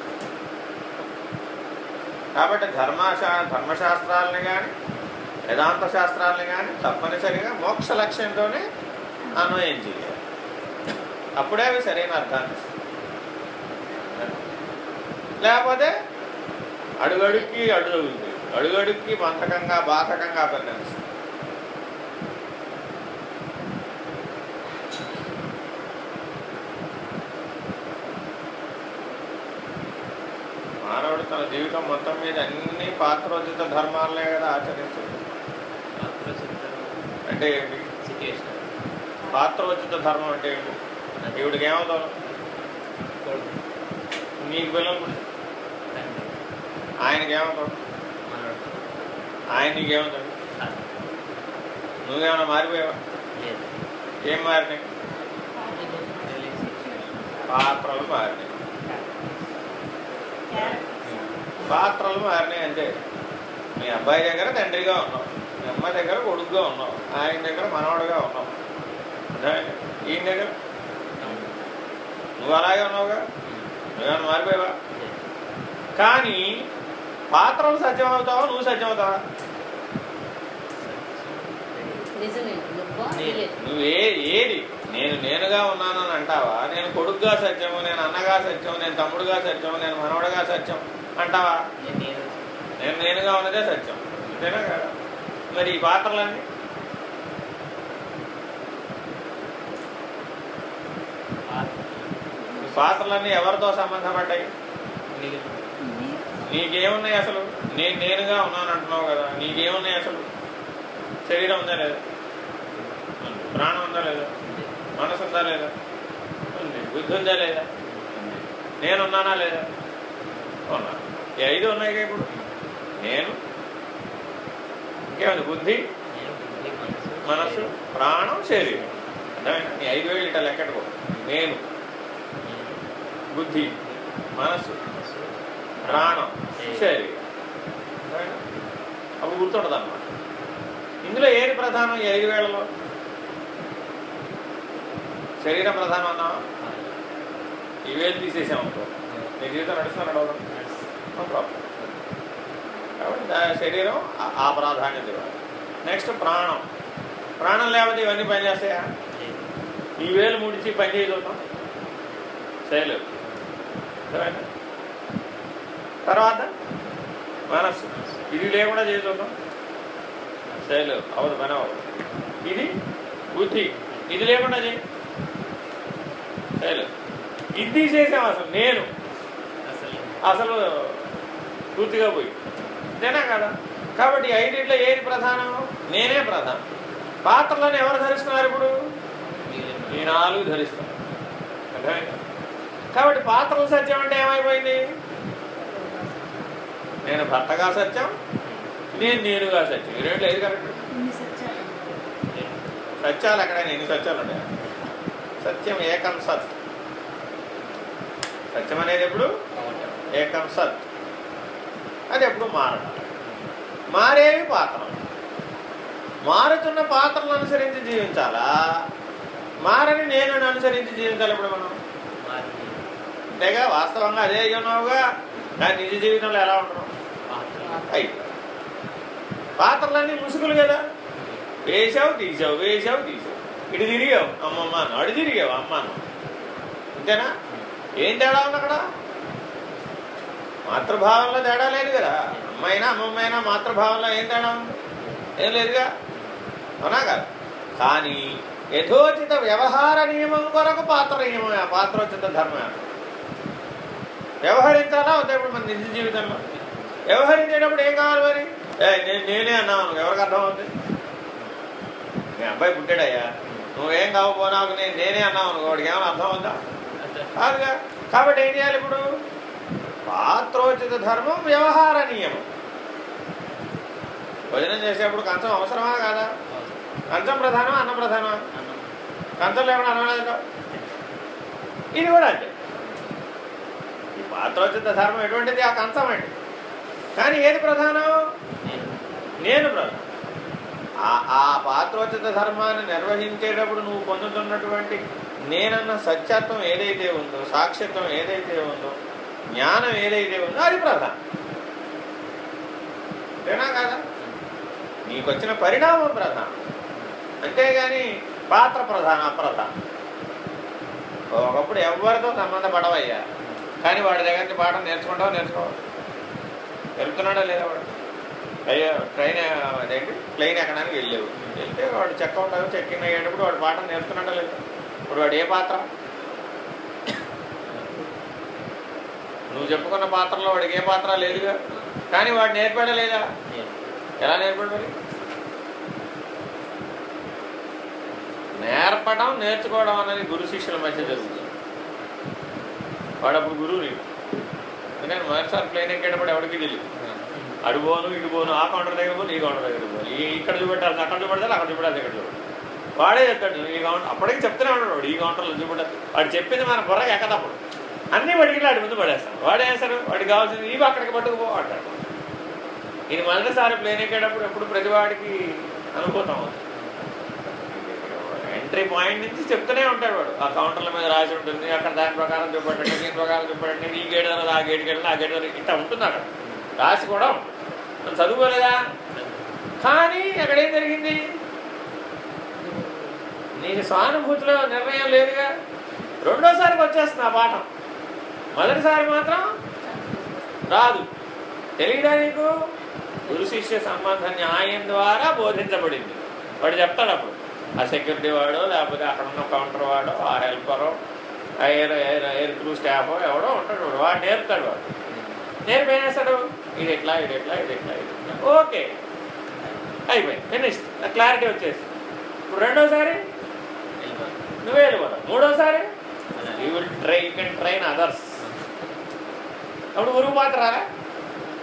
Speaker 1: కాబట్టి ధర్మశా ధర్మశాస్త్రాలని కానీ వేదాంత శాస్త్రాలని కానీ తప్పనిసరిగా మోక్ష లక్ష్యంతోనే అన్వయం చేయాలి. అప్పుడే అవి సరైన అర్థాన్ని ఇస్తాయి. లేకపోతే అడుగడుక్కి అడుగుతుంది అడుగడుక్కి బంధకంగా బాధకంగా పరిణమిస్తుంది మానవుడు తన జీవితం మొత్తం మీద అన్ని పాత్రోచిత ధర్మాలనే కదా ఆచరించాడు అంటే ఏంటి? పాత్రోచిత ధర్మం అంటే ఏంటి? ఈవిడికి ఏమవుతావు నీకు పిల్లలు పుట్టి- ఆయనకి ఏమవుతావు ఆయన నీకేమవుతాడు నువ్వేమైనా మారిపోయావా ఏం మారినాయి? పాత్రలు మారినాయి. పాత్రలు మారినాయి అంతే మీ అబ్బాయి దగ్గర తండ్రిగా ఉన్నావు మీ అమ్మాయి దగ్గర కొడుకుగా ఉన్నావు ఆయన దగ్గర మనవడుగా ఉన్నావు? ఈయన దగ్గర? నువ్వు అలాగే ఉన్నావుగా? నువ్వేమైనా మారిపోయావా? కానీ పాత్రలు సత్యం అవుతావా నువ్వు సత్యం అవుతావా
Speaker 2: నువ్వా
Speaker 1: ఏది? నేను నేనుగా ఉన్నానని అంటావా? నేను కొడుకుగా సత్యము నేను అన్నగా సత్యం నేను తమ్ముడుగా సత్యం నేను మనవడగా సత్యం అంటావా? నేను నేనుగా ఉన్నదే సత్యం. అంతేనా కదా? మరి ఈ పాత్రలన్నీ? ఈ పాత్రలన్నీ ఎవరితో సంబంధపడ్డాయి? నీకేమున్నాయి అసలు? నేను నేనుగా ఉన్నాను అంటున్నావు కదా. నీకేమున్నాయి అసలు? శరీరం ఉందా లేదా. ప్రాణం ఉందా లేదా? మనసు ఉందా లేదా? ఉంది. బుద్ధి ఉందా లేదా. నేనున్నానా లేదా? ఉన్నా. ఈ ఐదు ఉన్నాయి ఇప్పుడు. నేను? ఇంకేముంది? బుద్ధి? మనసు ప్రాణం శరీరం. అర్థమైనా నీ ఐదు వేలు ఇట్లా లెక్కట్టుకో నేను? బుద్ధి? మనసు ప్రాణం? శరీరం అర్థమైనా? అప్పుడు గుర్తుండదు అన్నమాట. ఇందులో ఏది ప్రధానం? ఈ ఐదు వేలలో శరీరం ప్రధానం అన్నావా ఈ వేలు తీసేసాం అనుకో. నీ జీవితం నడుస్తున్నా నడవడం నో ప్రాబ్లం. కాబట్టి శరీరం ఆ- ఆ ప్రాధాన్యత ఇవ్వాలి. నెక్స్ట్ ప్రాణం. ప్రాణం లేకపోతే ఇవన్నీ పనిచేస్తాయా ఈ వేలు ముడిచి పని చేయగలుగుతాం? చేయలేదు సరేనా? తర్వాత? మనస్సు ఇది లేకుండా చేయగలుగుతాం చేయలేదు అవదు పని అవ్వదు. ఇది? బుద్ధి. ఇది లేకుండా చేయి. చేయలేదు ఇది తీసేసాం అసలు నేను. అసలు పూర్తిగా పోయి. అంతేనా కదా? కాబట్టి ఐదింట్లో ఏది ప్రధానం? నేనే ప్రధానం. పాత్రలను ఎవరు ధరిస్తున్నారు ఇప్పుడు? ఈ నాలుగు ధరిస్తారు అర్థమైందా? కాబట్టి పాత్రల సత్యం అంటే ఏమైపోయింది? నేను భర్తగా సత్యం? నేను నేనుగా సత్యం. ఈ రెండు ఏది కరెక్ట్
Speaker 4: సత్యాలు.
Speaker 1: ఎక్కడైనా ఎన్ని సత్యాలు ఉంటాయి? సత్యం ఏకం సత్. సత్యం అనేది ఎప్పుడు? ఏకం సత్. అది ఎప్పుడు మారడం మారేవి పాత్రలు. మారుతున్న పాత్రలను అనుసరించి జీవించాలా? మారని నేను అనుసరించి జీవించాలి ఇప్పుడు మనం? అంతేగా వాస్తవంగా అదే అయ్యి కానీ నిజ జీవితంలో ఎలా ఉంటున్నావు అయ్యి. పాత్రలన్నీ ముసుగులు కదా. వేసావు తీసావు వేసావు తీసావు ఇటు తిరిగావు. అమ్మమ్మ అడు తిరిగావు అమ్మ అన్న అంతేనా? ఏం తేడా ఉంది అక్కడ? మాతృభావంలో తేడా లేదు కదా. అమ్మైనా అమ్మమ్మైనా మాతృభావంలో ఏం తేడా ఉంది? ఏం లేదుగా? అవునా కదా. కానీ యథోచిత వ్యవహార నియమం కొరకు పాత్ర నియమం పాత్రోచిత ధర్మం వ్యవహరించాలా వద్దా ఇప్పుడు మన నిజ జీవితంలో. వ్యవహరించేటప్పుడు ఏం కావాలి మరి? నేను నేనే అన్నాను. ఎవరికి అర్థం అవుతుంది మీ అబ్బాయి పుట్టాడయ్యా. నువ్వేం కావపోనావు నేను నేనే అన్నావు వాడికి ఏమైనా అర్థం అవుతుందా కాదుగా. కాబట్టి ఏం చేయాలి ఇప్పుడు? పాత్రోచిత ధర్మం వ్యవహార నియమం భోజనం చేసేప్పుడు కంచం అవసరమా కాదా? కంచం ప్రధానమా అన్నం ప్రధానమా? కంచం లేకుండా అన్నం లేదు ఇది కూడా అంతే. ఈ పాత్రోచిత ధర్మం ఎటువంటిది? ఆ కంచం అండి. కానీ ఏది ప్రధానం? నేను ప్రధానం. ఆ- ఆ పాత్రోచిత ధర్మాన్ని నిర్వహించేటప్పుడు నువ్వు పొందుతున్నటువంటి నేనన్న సత్యత్వం ఏదైతే ఉందో సాక్ష్యత్వం ఏదైతే ఉందో జ్ఞానం ఏదైతే ఉందో అది ప్రధానం. అంతేనా కాదా? నీకు వచ్చిన పరిణామం ప్రధానం. అంతేగాని పాత్ర ప్రధాన అప్రధానం. ఒకప్పుడు ఎవరితో సంబంధ పడవయ్యా కానీ వాడి దగ్గర నుంచి పాఠం నేర్చుకుంటావు నేర్చుకోవాలి వెళ్తున్నాడా లేదా వాడు? అయ్యో ట్రైన్ అదేంటి? ప్లెయిన్ ఎక్కడానికి వెళ్ళేవు. వెళ్తే వాడు చెక్ అవుట్ చెక్ ఇన్ అయ్యేటప్పుడు వాడు పాఠం నేర్చుకున్నాడా లేదా? ఇప్పుడు వాడు ఏ పాత్ర? నువ్వు చెప్పుకున్న పాత్రలో వాడికి ఏ పాత్ర లేదుగా. కానీ వాడు నేర్పాడా లేదా? ఎలా నేర్పాడు మరి? నేర్పడం నేర్చుకోవడం అనేది గురు శిష్యుల మధ్య జరుగుతుంది. వాడప్పుడు గురువు నీకు. ఎందుకంటే మొదటిసారి ప్లేన్ ఎక్కేటప్పుడు ఎవరికి తెలియదు అడు పోను ఇటు పోను ఆ కౌంటర్ దగ్గర పోను ఈ కౌంటర్ దగ్గర పోను. ఈ ఇక్కడ చూపెట్టాలి అక్కడ చూపెట్టాలి అక్కడ చూపెట్టాలి ఇక్కడ చూపెట్టాలి వాడే చెప్తాడు ఈ కౌంటర్ అప్పటికి చెప్తూనే ఉంటాడు వాడు ఈ కౌంటర్లో చూపెట్టాలి వాడు చెప్పింది మన బుర్ర ఎక్కదప్పుడు. అన్ని వాడికి వాడి ముందు పడేస్తాను వాడు వేస్తారు వాడికి కావాల్సింది ఇవి అక్కడికి పట్టుకుపో అంటాడు. ఇది మొదటిసారి ప్లేన్ ఎక్కేటప్పుడు ఎప్పుడు ప్రతి వాడికి అనుభూతం అవుతుంది. ఎంట్రీ పాయింట్ నుంచి చెప్తూనే ఉంటాడు వాడు. ఆ కౌంటర్ల మీద రాసి ఉంటుంది అక్కడ దాని ప్రకారం చూపడండి దీని ప్రకారం చూపడండి ఈ గేట్ అనేది ఆ గేట్కి వెళ్ళిన ఆ గేట్ ఇట్లా ఉంటుంది అక్కడ. రాసి కూడా ఉంటుంది. మనం చదువుకోలేదా? కానీ అక్కడ ఏం జరిగింది? సానుభూతిలో నిర్ణయం లేదుగా. రెండోసారికి వచ్చేస్తుంది ఆ పాఠం. మొదటిసారి మాత్రం రాదు. తెలియదా నీకు? గురు శిష్య సంబంధ న్యాయం ద్వారా బోధించబడింది. వాడు చెప్తాడు అప్పుడు. ఆ సెక్యూరిటీ వాడు లేకపోతే అక్కడ ఉన్న కౌంటర్ వాడు ఆ హెల్పరు ఆ air air air crew staff ఎవడో ఉంటాడు వాడు. వాడు నేర్పుతాడు వాడు. నేర్పు చేస్తాడు? ఇది ఎట్లా ఇది ఎట్లా ఇది ఎట్లా ఇది ఓకే. అయిపోయింది. ఫినిష్ క్లారిటీ వచ్చేసి. ఇప్పుడు రెండోసారి? నువ్వే వెళ్ళిపోతావు. మూడోసారి? You will try you can train others అప్పుడు గురువు పాత్ర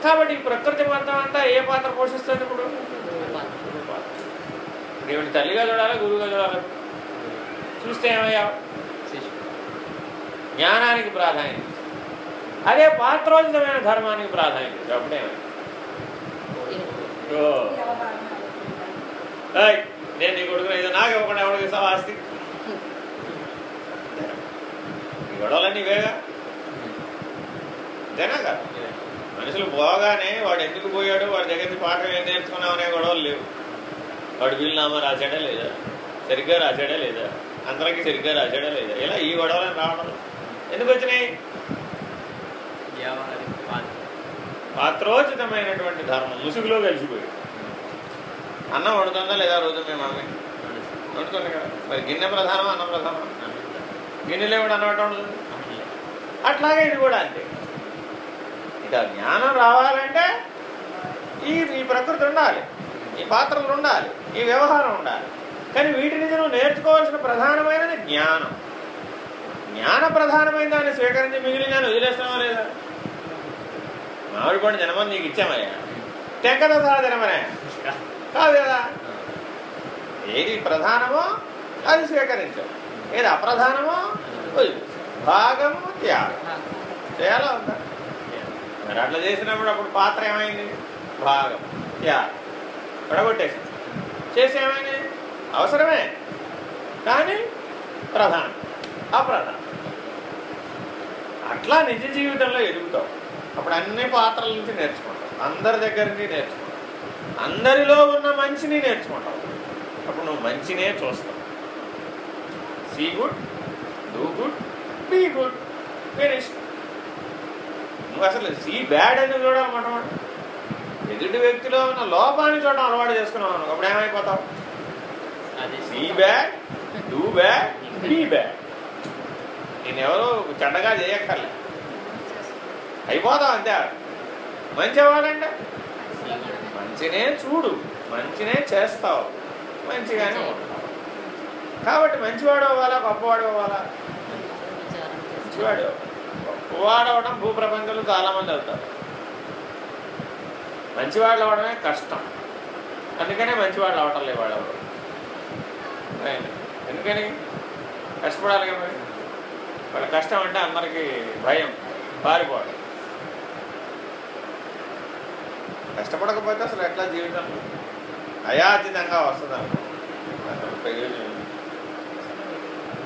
Speaker 1: కాబట్టి ప్రకృతి మొత్తం అంతా ఏ పాత్ర పోషిస్తుంది ఇప్పుడు? ఇప్పుడు తల్లిగా చూడాలా గురువుగా చూడాలా చూస్తే ఏమయ్యా? జ్ఞానానికి ప్రాధాన్యత. అదే పాత్రోచితమైన ధర్మానికి ప్రాధాన్యత. ఇచ్చావు. నేను నీ కొడుకుని ఇది నాకు ఇవ్వకుండా ఎవరికి ఇస్తావు ఆస్తి? ఈ గొడవలన్నీ ఇవేగా? అంతేనా కాదు? మనుషులు పోగానే వాడు ఎందుకు పోయాడు? వాడి దగ్గర పాఠం ఏం నేర్చుకున్నావు అనే గొడవలు లేవు. వాడు వీలునామా రాశాడా లేదా? సరిగ్గా రాశాడా లేదా? అందరికీ సరిగ్గా రాశాడా లేదా? ఇలా ఈ గొడవలను రావడం? ఎందుకు వచ్చినాయి? పాత్రోచితమైనటువంటి ధర్మం ముసుగులో కలిసిపోయి అన్నం వండుతుందా లేదా రోజు మీ మమ్మీ వండుతుంది. కదా. మరి గిన్నె ప్రధానం అన్నం ప్రధానం గిన్నెలో కూడా అన్నం ఎట్లా వండుతుంది అట్లాగే ఇది కూడా అంతే. ఇక జ్ఞానం రావాలంటే ఈ ఈ ప్రకృతి ఉండాలి. ఈ పాత్రలు ఉండాలి ఈ వ్యవహారం ఉండాలి. కానీ వీటిని నువ్వు నేర్చుకోవాల్సిన ప్రధానమైనది జ్ఞానం. జ్ఞాన ప్రధానమైన దాన్ని స్వీకరించి మిగిలిన దాన్ని వదిలేస్తావా లేదా? మామిడి పండు జనమని నీకు ఇచ్చామయ్యా. టెంకతో సహా జనమనే కాదు కదా? ఏది ప్రధానమో అది స్వీకరించావు ఏది అప్రధానమో భాగము త్యాగం. చేయాలా ఉందా మరి అట్లా చేసినప్పుడు అప్పుడు పాత్ర ఏమైంది? భాగం. త్యాగం. పడగొట్టేసి చేసేమని? అవసరమే. కానీ ప్రధానం. అప్రధానం. అట్లా నిజ జీవితంలో ఎదుగుతాం అప్పుడు అన్ని పాత్రల నుంచి నేర్చుకుంటాం అందరి దగ్గర నుంచి అందరిలో ఉన్న మంచిని నేర్చుకుంటాం అప్పుడు నువ్వు మంచినే చూస్తావు. See good do good be good finish. నువ్వు అసలు సీ బ్యాడ్ అని చూడాలి మొట్టమొదటి. ఎదుటి వ్యక్తిలో ఉన్న లోపాన్ని చూడడం అలవాటు చేసుకున్నావు అనుకో అప్పుడు ఏమైపోతావు see bad do bad be bad నేను ఎవరో చెడ్డగా చేయక్కర్లే. అయిపోతావు అంతే. మంచి అవ్వాలంటే మంచినే చూడు మంచినే చేస్తావు. మంచిగానే ఉంటావు. కాబట్టి మంచివాడు అవ్వాలా గొప్పవాడు అవ్వాలా? మంచివాడు. గొప్పవాడు అవడం భూప్రపంచంలో చాలా మంది అవుతారు. మంచివాళ్ళు అవడమే కష్టం. అందుకనే మంచివాళ్ళు అవటం లేదు ఆయన. ఎందుకని? కష్టపడాలి కదా. వాళ్ళ కష్టం అంటే అందరికీ భయం పారిపోవడం. కష్టపడకపోతే అసలు ఎట్లా జీవితం? అయాచితంగా వస్తుంది.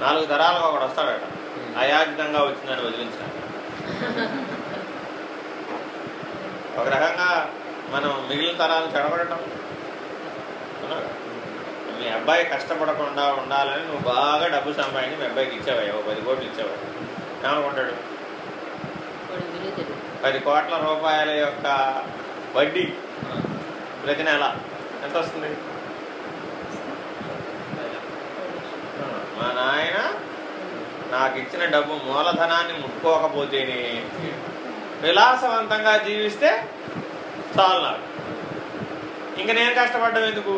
Speaker 1: నాలుగు తరాలకు ఒకడు వస్తాడట. అయాచితంగా వచ్చిందని వదిలించిన ఒక రకంగా మనం మిగిలిన చెడగొట్టడం. అవునా? మీ అబ్బాయి కష్టపడకుండా ఉండాలని నువ్వు బాగా డబ్బు సంపాదించి మీ అబ్బాయికి ఇచ్చావా? ఓ పది కోట్లు ఇచ్చావా? ఏమనుకుంటాడు? పది కోట్ల రూపాయల యొక్క వడ్డీ ప్రతి నెల ఎంత వస్తుంది మా నాయన నాకు ఇచ్చిన డబ్బు మూలధనాన్ని ముట్టుకోకపోతేనే విలాసవంతంగా జీవిస్తే చాలు నాకు ఇంక నేను కష్టపడ్డం ఎందుకు?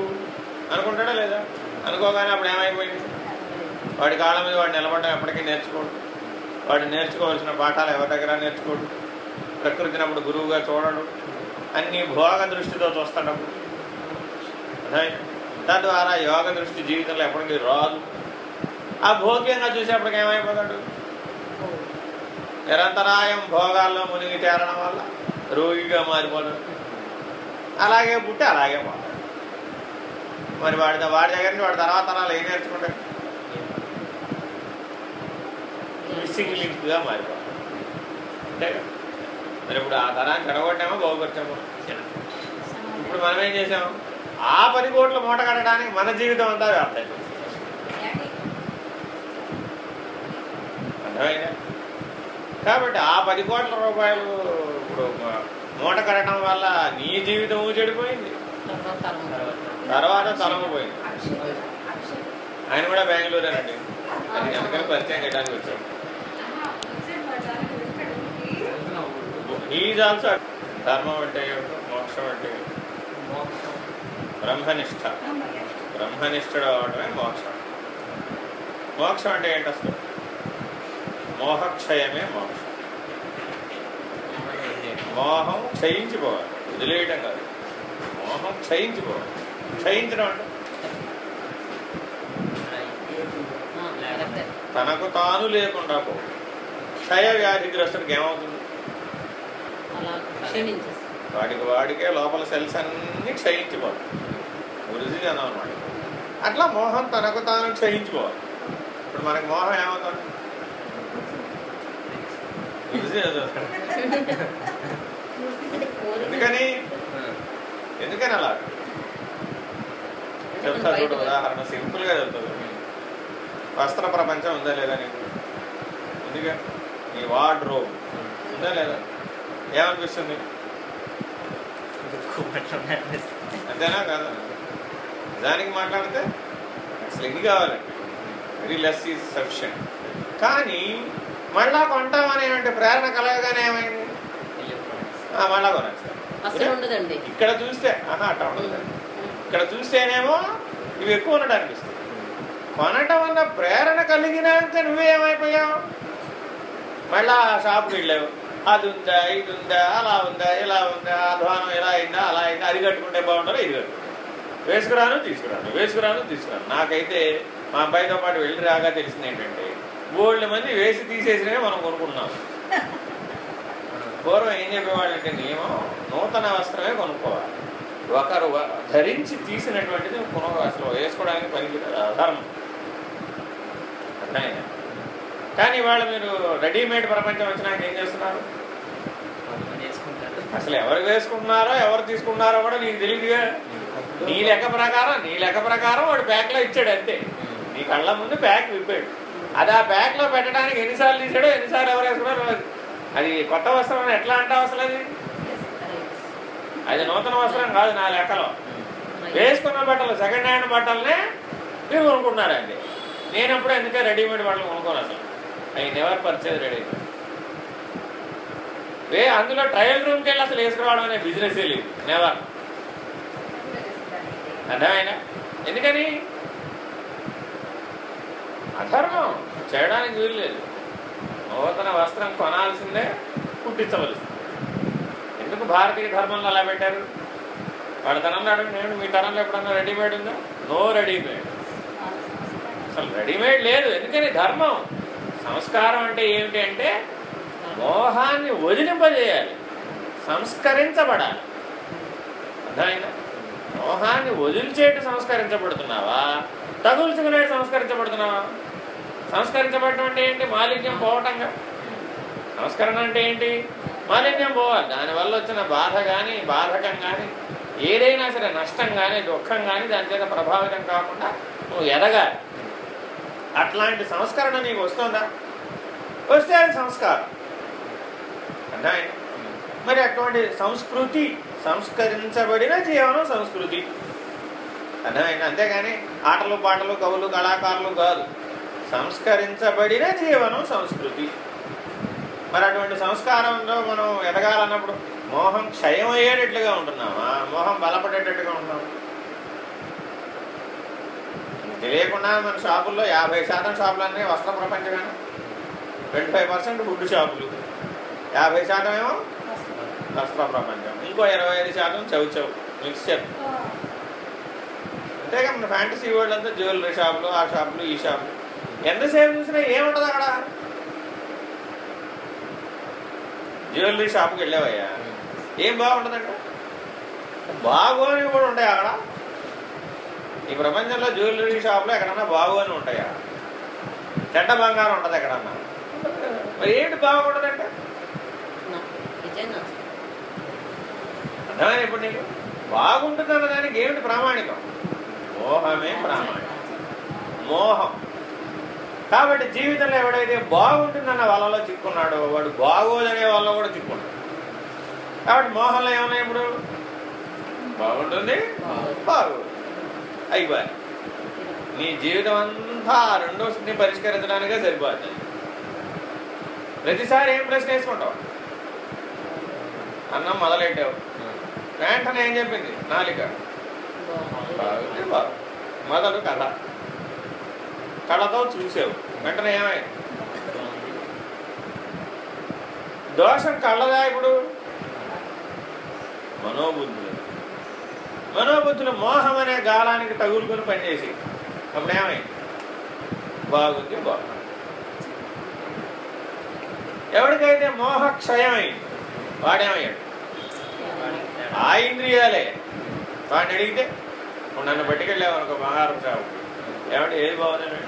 Speaker 1: అనుకుంటాడా లేదా? అనుకోగానే అప్పుడు ఏమైపోయింది? వాడి కాళ్ళ మీద వాడు నిలబడడం ఎప్పటికీ నేర్చుకోడు. వాడు నేర్చుకోవాల్సిన పాఠాలు ఎవరి దగ్గర నేర్చుకోడు? ప్రకృతిని అప్పుడు గురువుగా చూడడు. అన్ని భోగ దృష్టితో చూస్తాడు తద్వారా యోగ దృష్టి జీవితంలో ఎప్పటికీ రాదు. ఆ భోగ్యంగా చూసేప్పటికి ఏమైపోతాడు? నిరంతరాయం భోగాల్లో మునిగి తేరడం వల్ల రోగిగా మారిపోతాడు. అలాగే పుట్టి అలాగే పోతాడు. మరి వాడి వాడి దగ్గర నుంచి వాడి తర్వాత తరాలు ఏం నేర్చుకుంటాడు మిస్సింగ్ లింక్గా మారిపోతాడు. అంతే కదా? మరి ఇప్పుడు ఆ తరాన్ని చెడగొట్టామో బాగుపరిచామో? ఇప్పుడు మనం ఏం చేసాం? ఆ పది కోట్ల మూట కట్టడానికి మన జీవితం అంతా వ్యాప్తం
Speaker 4: డాడీ
Speaker 1: అర్థమైందా? కాబట్టి ఆ పది కోట్ల రూపాయలు ఇప్పుడు మూట కట్టడం వల్ల నీ జీవితం చెడిపోయింది.
Speaker 2: తర్వాత
Speaker 1: తలము పోయింది ఆయన కూడా బెంగళూరేనండి అది అందుకని పరిచయం చేయడానికి వచ్చాడు. ఈజ్ ఆల్సో ధర్మం అంటే మోక్షం అంటే
Speaker 5: మోక్షం
Speaker 1: బ్రహ్మనిష్ట. బ్రహ్మనిష్ఠుడు అవడమే మోక్షం. మోక్షం అంటే ఏంటి అసలు? మోహక్షయమే మోక్షం. మోహం క్షయించిపోవాలి. వదిలేయటం కాదు. మోహం క్షయించిపోవాలి. క్షయించడం అంటే? తనకు తాను లేకుండా పో క్షయ వ్యాధిగ్రస్తుడికి ఏమవుతుంది? వాడికి వాడికే లోపల సెల్స్ అన్నీ క్షయించిపోవాలి వృద్ధి జనం అనమాట అట్లా మోహం తనకు తాను క్షయించిపోవాలి. ఇప్పుడు మనకి మోహం ఏమవుతుంది? వృద్ధి ఎందుకని? ఎందుకని అలా? చెప్తా చూడు ఉదాహరణ సింపుల్గా చెప్తుంది వస్త్ర ప్రపంచం ఉందా లేదా నీకు? ఉందిగా నీ వార్డ్ రోబ్ ఉందా లేదా? ఏమనిపిస్తుంది? అంతేనా కాదా? నిజానికి మాట్లాడితే అసలు ఎన్ని కావాలండి వెరీ లెస్ ఈజ్ సఫిషియంట్. కానీ మళ్ళా కొంటామనేటువంటి ప్రేరణ కలగగానే ఏమైంది? మళ్ళా
Speaker 2: ఉండదండి.
Speaker 1: ఇక్కడ చూస్తే ఆహా అట్లా ఉండదు. ఇక్కడ చూస్తేనేమో ఇవి ఎక్కువ అనిపిస్తుంది కొనటం వల్ల ప్రేరణ కలిగినాక నువ్వేమైపోయావు మళ్ళా ఆ షాప్కి వెళ్ళావు. అది ఉందా ఇది ఉందా అలా ఉందా ఇలా ఉందా అధ్వానం ఇలా అయిందా అలా అయిందా అది కట్టుకుంటే బాగుంటుందో ఇది కట్టు వేసుకురాను తీసుకురాను వేసుకురాను తీసుకురాను. నాకైతే మా అబ్బాయితో పాటు వెళ్ళి రాగా తెలిసింది ఏంటంటే బోల్డ్ మంది వేసి తీసేసినవే మనం కొనుక్కున్నాం పూర్వం ఏం చెప్పేవాళ్ళంటే నియమం నూతన వస్త్రమే కొనుక్కోవాలి. ఒకరు ధరించి తీసినటువంటిది కొను అసలు వేసుకోవడానికి పనికి ధర్మం అర్థమైందా? కానీ వాళ్ళు మీరు రెడీమేడ్ ప్రపంచం వచ్చినాక ఏం చేస్తున్నారు? అసలు ఎవరు వేసుకుంటున్నారో ఎవరు తీసుకున్నారో కూడా నీకు తెలియదుగా నీ లెక్క ప్రకారం నీ లెక్క ప్రకారం వాడు ప్యాక్లో ఇచ్చాడు అంతే. నీ కళ్ళ ముందు ప్యాక్ విప్పాడు. అది ఆ ప్యాక్లో పెట్టడానికి ఎన్నిసార్లు తీసాడో ఎన్నిసార్లు ఎవరు వేసుకున్నారో అది- కొత్త వస్త్రం అని ఎట్లా అంటావు అసలు అది? అది నూతన వస్త్రం కాదు నా లెక్కలో. వేసుకున్న బట్టలు సెకండ్ హ్యాండ్ బట్టలనే మీరు కొనుక్కుంటున్నారండి. నేను అప్పుడు ఎందుకే రెడీమేడ్ బట్టలు కొనుక్కోను అసలు. I never purchase ready way అందులో ట్రయల్ రూమ్కి వెళ్ళి అసలు వేసుకురావడం అనే బిజినెస్ లేదు. నెవర్ అర్థమైనా ఎందుకని? అధర్మం. చేయడానికి వీలు లేదు. నూతన వస్త్రం కొనాల్సిందే కుట్టించవలసిందే. ఎందుకు భారతీయ ధర్మంలో అలా పెట్టారు? వాళ్ళ తనంలో అడగండి నేను మీ తరంలో ఎప్పుడన్నా రెడీమేడ్ ఉందా? No readymade. అసలు రెడీమేడ్ లేదు ఎందుకని ధర్మం? సంస్కారం అంటే ఏమిటి అంటే మోహాన్ని వదిలింపజేయాలి సంస్కరించబడాలి. అర్థమైందా? మోహాన్ని వదిలిచేటి సంస్కరించబడుతున్నావా? తగులుచుకునేటి సంస్కరించబడుతున్నావా? సంస్కరించబడటం అంటే ఏంటి? మాలిన్యం పోవటంగా? సంస్కరణ అంటే ఏంటి? మాలిన్యం పోవాలి. దానివల్ల వచ్చిన బాధ కానీ బాధకం కానీ ఏదైనా సరే నష్టం కానీ దుఃఖం కానీ దాని చేత ప్రభావితం కాకుండా నువ్వు ఎదగాలి. అట్లాంటి సంస్కరణ నీకు వస్తుందా? వస్తే అది సంస్కారం. అర్థమైంది? మరి అటువంటి సంస్కృతి సంస్కరించబడిన జీవనం సంస్కృతి. అర్థమైంది? అంతేగాని ఆటలు పాటలు కవులు కళాకారులు కాదు. సంస్కరించబడిన జీవనం సంస్కృతి. మరి అటువంటి సంస్కారంలో మనం ఎదగాలన్నప్పుడు మోహం క్షయం అయ్యేటట్లుగా ఉంటున్నామా? మోహం బలపడేటట్టుగా ఉంటున్నాం తెలియకుండా మన షాపుల్లో యాభై శాతం షాపులన్నీ వస్త్ర ప్రపంచమేనా? ట్వంటీ ఫైవ్ పర్సెంట్ ఫుడ్ షాపులు. యాభై శాతం ఏమో వస్త్ర ప్రపంచం. ఇంకో ఇరవై ఐదు శాతం చౌ చౌ మిక్స్చర్. అంతేగా మన ఫ్యాంటసీ వరల్డ్ అంతా జ్యువెలరీ షాపులు ఆ షాపులు ఈ షాపులు. ఎంతసేపు చూసినా ఏముండదు అక్కడ? జ్యువెలరీ షాప్కి వెళ్ళావయ్యా? ఏం బాగుంటుందంట బాగోని కూడా ఉంటాయి అక్కడ? ఈ ప్రపంచంలో జ్యువెలరీ షాప్లో ఎక్కడన్నా బాగోని ఉంటాయా? చెడ్డ బంగారం ఉంటుంది ఎక్కడన్నా? మరి ఏంటి బాగుంటుందంటే అర్థమైనా ఇప్పుడు నీకు? బాగుంటుంది అన్న దానికి ఏమిటి ప్రామాణికం? మోహమే ప్రామాణికం. మోహం. కాబట్టి జీవితంలో ఎవడైతే బాగుంటుందన్న వలలో చిక్కున్నాడో వాడు బాగోదనే వల్ల కూడా చిక్కున్నాడు. కాబట్టి మోహంలో ఏమన్నా ఇప్పుడు? బాగుంటుంది? బాగోదు అయిపోయి నీ జీవితం అంతా ఆ రెండో స్థితిని పరిష్కరించడానికే సరిపోతుంది. ప్రతిసారి ఏం ప్రశ్న వేసుకుంటావు? అన్నం మొదలెట్టావు? వెంటనే ఏం చెప్పింది? నాలిక. బాగుంది. బాగు మొదలు కథ. కళతో చూసావు వెంటనే ఏమై? దోషం కళ్ళదా ఇప్పుడు? మనోబుద్ధులు. మనోబుద్ధులు మోహం అనే గాలానికి తగులుకొని పనిచేసి అప్పుడు ఏమైంది బాగుంది బాగుంది. ఎవరికైతే మోహ క్షయమైంది వాడేమయ్యాడు? ఆ ఇంద్రియాలే. వాడిని అడిగితే నన్ను పట్టుకెళ్ళావు అనుకో బంగారం షాపు ఏమంటే ఏది బాగుందని